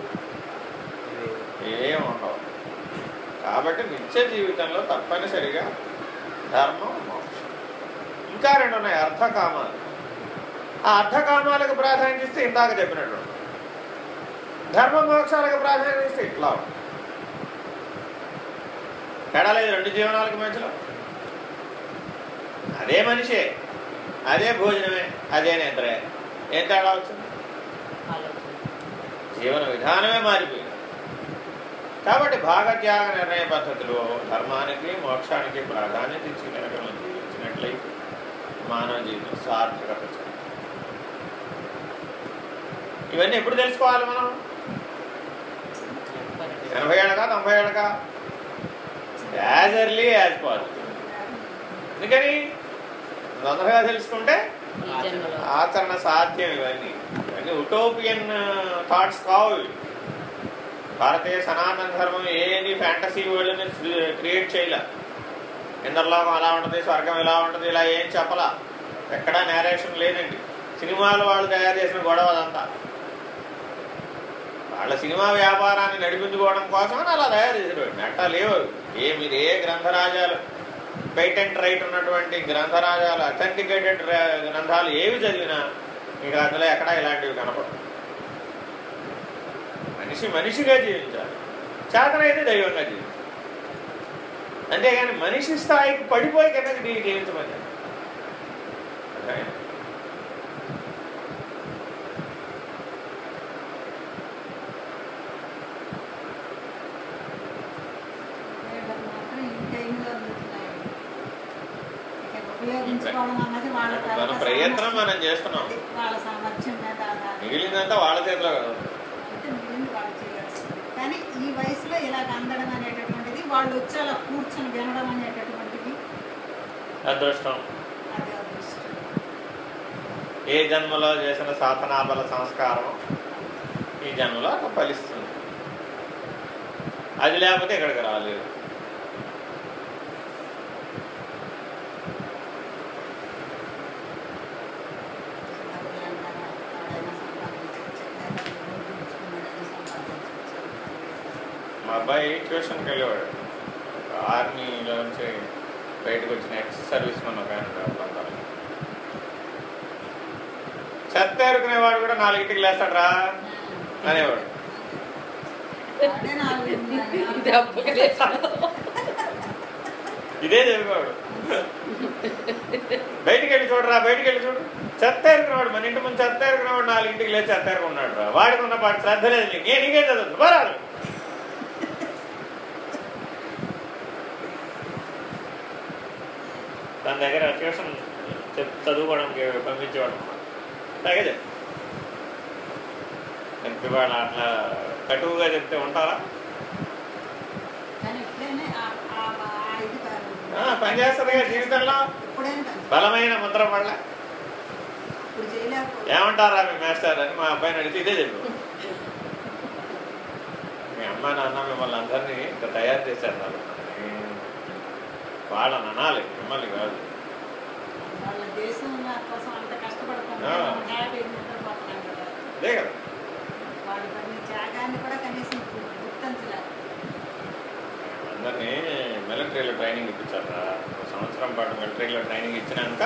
Speaker 1: ఏం ఉండవు. కాబట్టి నిత్య జీవితంలో తప్పనిసరిగా ధర్మం మోక్షం. ఇంకా రెండు ఉన్నాయి అర్థకామాలు. ఆ అర్థకామాలకు ప్రాధాన్యత ఇస్తే ఇందాక చెప్పినట్టు ధర్మ మోక్షాలకు ప్రాధాన్యత ఇస్తే ఇట్లా ఉంటుంది. తేడా లేదు రెండు జీవనాలకు మధ్యలో. అదే మనిషే. అదే భోజనమే అదే నిద్రే. ఏం తేడా వచ్చింది? జీవన విధానమే మారిపోయింది. కాబట్టి భాగత్యాగ నిర్ణయ పద్ధతిలో ధర్మానికి మోక్షానికి ప్రాధాన్యత ఇచ్చి కనుక మనం జీవించినట్లయితే మానవ జీవితం సార్థకత చెందుతుంది. ఇవన్నీ ఎప్పుడు తెలుసుకోవాలి మనం? ఎనభై ఏళ్ళకా తొంభై ఏళ్ళకా? యాజ్ ఎర్లీ యాజ్ పాసిబుల్ ఎందుకని? తొందరగా తెలుసుకుంటే? ఆచరణ. సాధ్యం ఇవన్నీ. ఇవన్నీ ఉటోపియన్ థాట్స్ కావు ఇవి. భారతీయ సనాతన ధర్మం ఏది ఫ్యాంటసీ వరల్డ్ని క్రియేట్ చేయలే. ఇంద్రలోకం అలా ఉంటుంది స్వర్గం ఇలా ఉంటుంది ఇలా ఏం చెప్పలా? ఎక్కడా నేరేషన్ లేదండి. సినిమాలు వాళ్ళు తయారు చేసిన గొడవ అదంతా. వాళ్ళ సినిమా వ్యాపారాన్ని నడిపించుకోవడం కోసం అలా తయారు చేసేవాడు మెట్ట లేవు. ఏ మీరు ఏ గ్రంథరాజాలు పేటెంట్ రైట్ ఉన్నటువంటి గ్రంథరాజాలు అథెంటికేటెడ్ గ్రంథాలు ఏవి చదివినా ఇంకా అందులో ఎక్కడా ఇలాంటివి కనపడవు. మనిషి మనిషిగా జీవించాలి. చేతనైతే దైవంగా జీవించాలి. అంతేగాని మనిషి స్థాయికి పడిపోయి కిందకి దిగి జీవించమని అర్థమైందా?
Speaker 4: వీళ్ళకి మాత్రం ఈ టైంలో అందుతున్నాయి. ఇక ఉపయోగించుకోవడం అన్నది వాళ్ళ
Speaker 1: మన
Speaker 4: తాలూకా
Speaker 1: ప్రయత్నం
Speaker 4: సామర్థ్యం.
Speaker 1: మనం చేస్తున్నాం
Speaker 4: అది వాళ్ళ సామర్థ్యం మీద ఆధారపడి
Speaker 1: మిగిలిందంతా వాళ్ళ చేతిలో కదా
Speaker 4: అంటే మిగిలింది వాళ్ళు చేయాల్సింది కానీ ఈ వయసులో ఇలా అందడం అనేటటువంటిది వాళ్ళు వచ్చి అలా కూర్చొని వినడం అనేటటువంటిది
Speaker 1: అదృష్టం
Speaker 4: అది అదృష్టం
Speaker 1: ఏ జన్మలో చేసిన సాధనాబల సంస్కారం ఈ జన్మలో అక్కడ ఫలిస్తుంది. అది లేకపోతే ఇక్కడికి రాలేదు. మా అబ్బాయి ట్యూషన్కి వెళ్ళేవాడు. ఆర్మీలోంచి బయటకు వచ్చిన ఎక్స్ సర్వీస్ మన ఒక ఆయన ఉంటారు. చెత్త ఎరుకునేవాడు కూడా నాలుగింటికి లేస్తాడు రా అనేవాడు. ఇదే చెప్పేవాడు బయటికి వెళ్ళి చూడరా బయటికి వెళ్ళి చూడు. చెత్త ఎరుకునేవాడు మన ఇంటి ముందు చెత్త ఎరుకునేవాడు నాలుగింటికి లేచి చెత్త ఎరుకున్నాడు రా వాడికి ఉన్న పాటు శ్రద్ధ లేదు నేను ఇంకేం చదువుతుంది? బరాదు తన దగ్గర ట్యూషన్ చదువుకోవడానికి పంపించేవాడు. అలాగే చెప్పు చెప్పి వాళ్ళు అట్లా కటువుగా చెప్తే ఉంటారా? పనిచేస్తుందిగా జీవితంలో. బలమైన ముద్ర పడలే. ఏమంటారా మీ మాస్టర్ అని మా అబ్బాయిని అడిగితే ఇదే చెప్పు. మీ అమ్మ నాన్న మిమ్మల్ని అందరినీ ఇంత తయారు చేశారు వాళ్ళు వాళ్ళని అనాలి మిమ్మల్ని కాదు. అదే కదా. అందరినీ మిలిటరీలో ట్రైనింగ్ ఇప్పించారా ఒక సంవత్సరం పాటు మిలిటరీలో ట్రైనింగ్ ఇచ్చినాక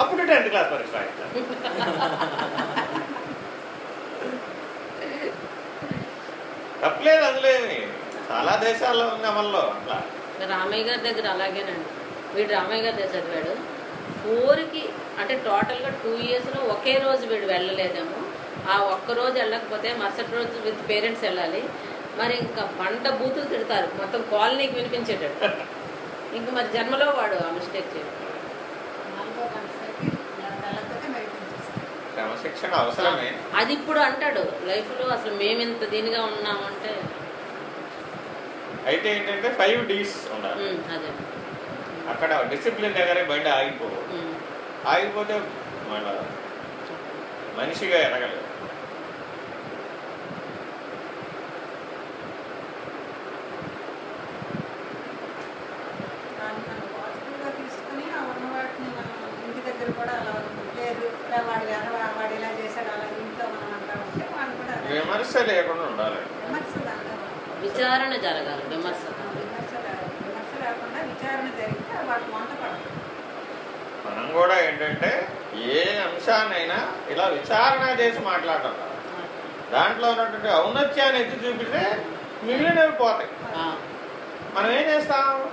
Speaker 1: అప్పుడు టెన్త్ క్లాస్ పరీక్ష రాయించారు తప్పలేదు అందులేని చాలా దేశాల్లో ఉంది అమల్లో అట్లా.
Speaker 2: రామయ్య గారి దగ్గర అలాగేనండి. వీడు రామయ్య గారి దగ్గర చదివాడు. ఫోర్కి అంటే టోటల్గా టూ ఇయర్స్లో ఒకే రోజు వీడు వెళ్ళలేదేమో. ఆ ఒక్క రోజు వెళ్ళకపోతే మరుసటి రోజు విత్ పేరెంట్స్ వెళ్ళాలి. మరి ఇంకా పంట బూతులు తిడతారు. మొత్తం కాలనీకి వినిపించేటట్టు. ఇంకా మరి జన్మలో వాడు ఆ మిస్టేక్ చేయడు. అది ఇప్పుడు అంటాడు. లైఫ్లో అసలు మేము ఇంత దీనిగా ఉన్నామంటే.
Speaker 1: అయితే ఏంటంటే ఫైవ్ డీస్ ఉండాలి.
Speaker 2: అదే.
Speaker 1: అక్కడ డిసిప్లిన్ దగ్గరే బండి ఆగిపోవు.
Speaker 2: ఉమ్,
Speaker 1: ఆగిపోతే మనిషిగా ఎదగలేదు
Speaker 4: దాన్ని మనం పాజిటివ్గా తీసుకుని ఆ ఉన్న వాటిని మనం ఇంటి దగ్గర కూడా అలా లేదు ఇలా వాడు ఎలా వాడు ఇలా చేశాడు అలా ఇంట్లో మనం అంటా ఉంటే వాళ్ళు కూడా అదే.
Speaker 1: విమర్శ లేకుండా ఉండాలి
Speaker 4: విమర్శ దాంట్లో
Speaker 2: విచారణ జరగాలి విమర్శ
Speaker 4: విమర్శ లే- విమర్శ లేకుండా విచారణ జరిగితే వాళ్ళు వంట పడదు
Speaker 1: మనం కూడా ఏంటంటే ఏ అంశాన్నైనా ఇలా విచారణ చేసి మాట్లాడటం. దాంట్లో ఉన్నటువంటి ఔన్నత్యాన్ని ఎత్తి చూపితే మిగిలినవి పోతాయి. మనం ఏం చేస్తాం?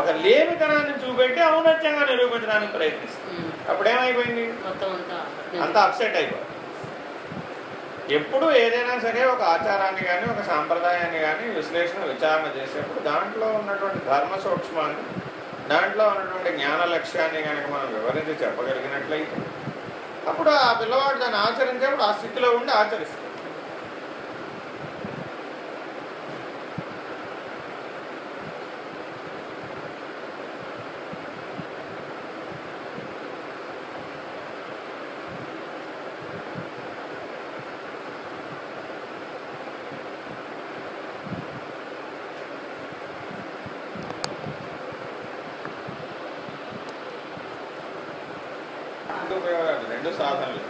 Speaker 1: ఒక లేమితనాన్ని చూపెట్టి ఔన్నత్యంగా నిరూపించడానికి ప్రయత్నిస్తాం. అప్పుడేమైపోయింది
Speaker 2: మొత్తం అంతా
Speaker 1: అంత అప్సెట్ అయిపోయింది. ఎప్పుడు ఏదైనా సరే ఒక ఆచారాన్ని కానీ ఒక సాంప్రదాయాన్ని కానీ విశ్లేషణ విచారణ చేసేప్పుడు దాంట్లో ఉన్నటువంటి ధర్మ సూక్ష్మాన్ని దాంట్లో ఉన్నటువంటి జ్ఞాన లక్ష్యాన్ని కనుక మనం వివరించి చెప్పగలిగినట్లయితే అప్పుడు ఆ పిల్లవాడు దాన్ని ఆచరించేప్పుడు ఆ స్థితిలో ఉండి ఆచరిస్తాడు రెండు ఉపయోగాలు రెండు సాధనలు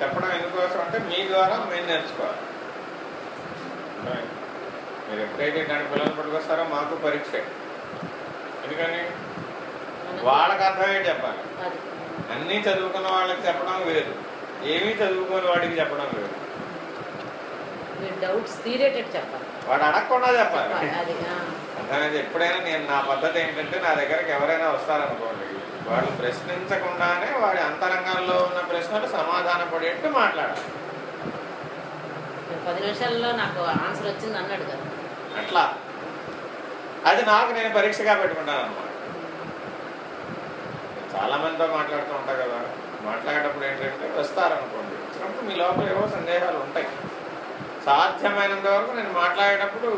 Speaker 1: చెప్పడం ఎందుకోసం అంటే మీ ద్వారా మేము నేర్చుకోవాలి అర్థమైందా? మీరు ఎప్పుడైతే దాని పిల్లలు పట్టుకొస్తారో మాకు పరీక్ష ఎందుకని వాళ్ళకి అర్థమయ్యే చెప్పాలి
Speaker 2: అది
Speaker 1: అన్నీ చదువుకున్న వాళ్ళకి చెప్పడం వేరు ఏమీ చదువుకోని వాడికి చెప్పడం వేరు
Speaker 2: మీరు డౌట్స్ తీరేటట్టు చెప్పాలి
Speaker 1: అడగకుండా చెప్పాలి అర్థమైంది ఎప్పుడైనా నేను నా పద్ధతి ఏంటంటే నా దగ్గరికి ఎవరైనా వస్తారనుకోండి వాళ్ళు ప్రశ్నించకుండానే వాడి అంతరంగంలో ఉన్న ప్రశ్నలు సమాధాన పడేట్టు మాట్లాడాలి.
Speaker 2: మీరు పది నిమిషాల్లో నాకు ఆన్సర్ వచ్చింది అన్నాడు కదా.
Speaker 1: అట్లా. అది నాకు నేను పరీక్షగా పెట్టుకుంటాను అనమాట చాలా మందితో మాట్లాడుతూ ఉంటా కదా. మాట్లాడేటప్పుడు ఏంటంటే వస్తారనుకోండి వచ్చినప్పుడు మీ లోపల ఏవో సందేహాలు ఉంటాయి. సాధ్యమైనంత వరకు నేను మాట్లాడేటప్పుడు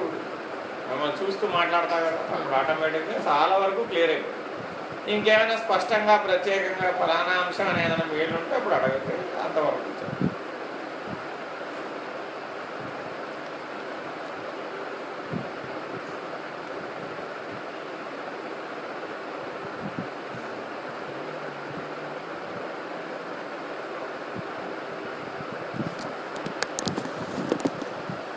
Speaker 1: మిమ్మల్ని చూస్తూ మాట్లాడతా కదా అప్పుడు ఆటోమేటిక్గా చాలా వరకు క్లియర్ అయిపోయింది. ఇంకేమైనా స్పష్టంగా ప్రత్యేకంగా ఫలానా అంశం అనేది ఏదైనా వీలు ఉంటే అప్పుడు అడగతే అంతవరకు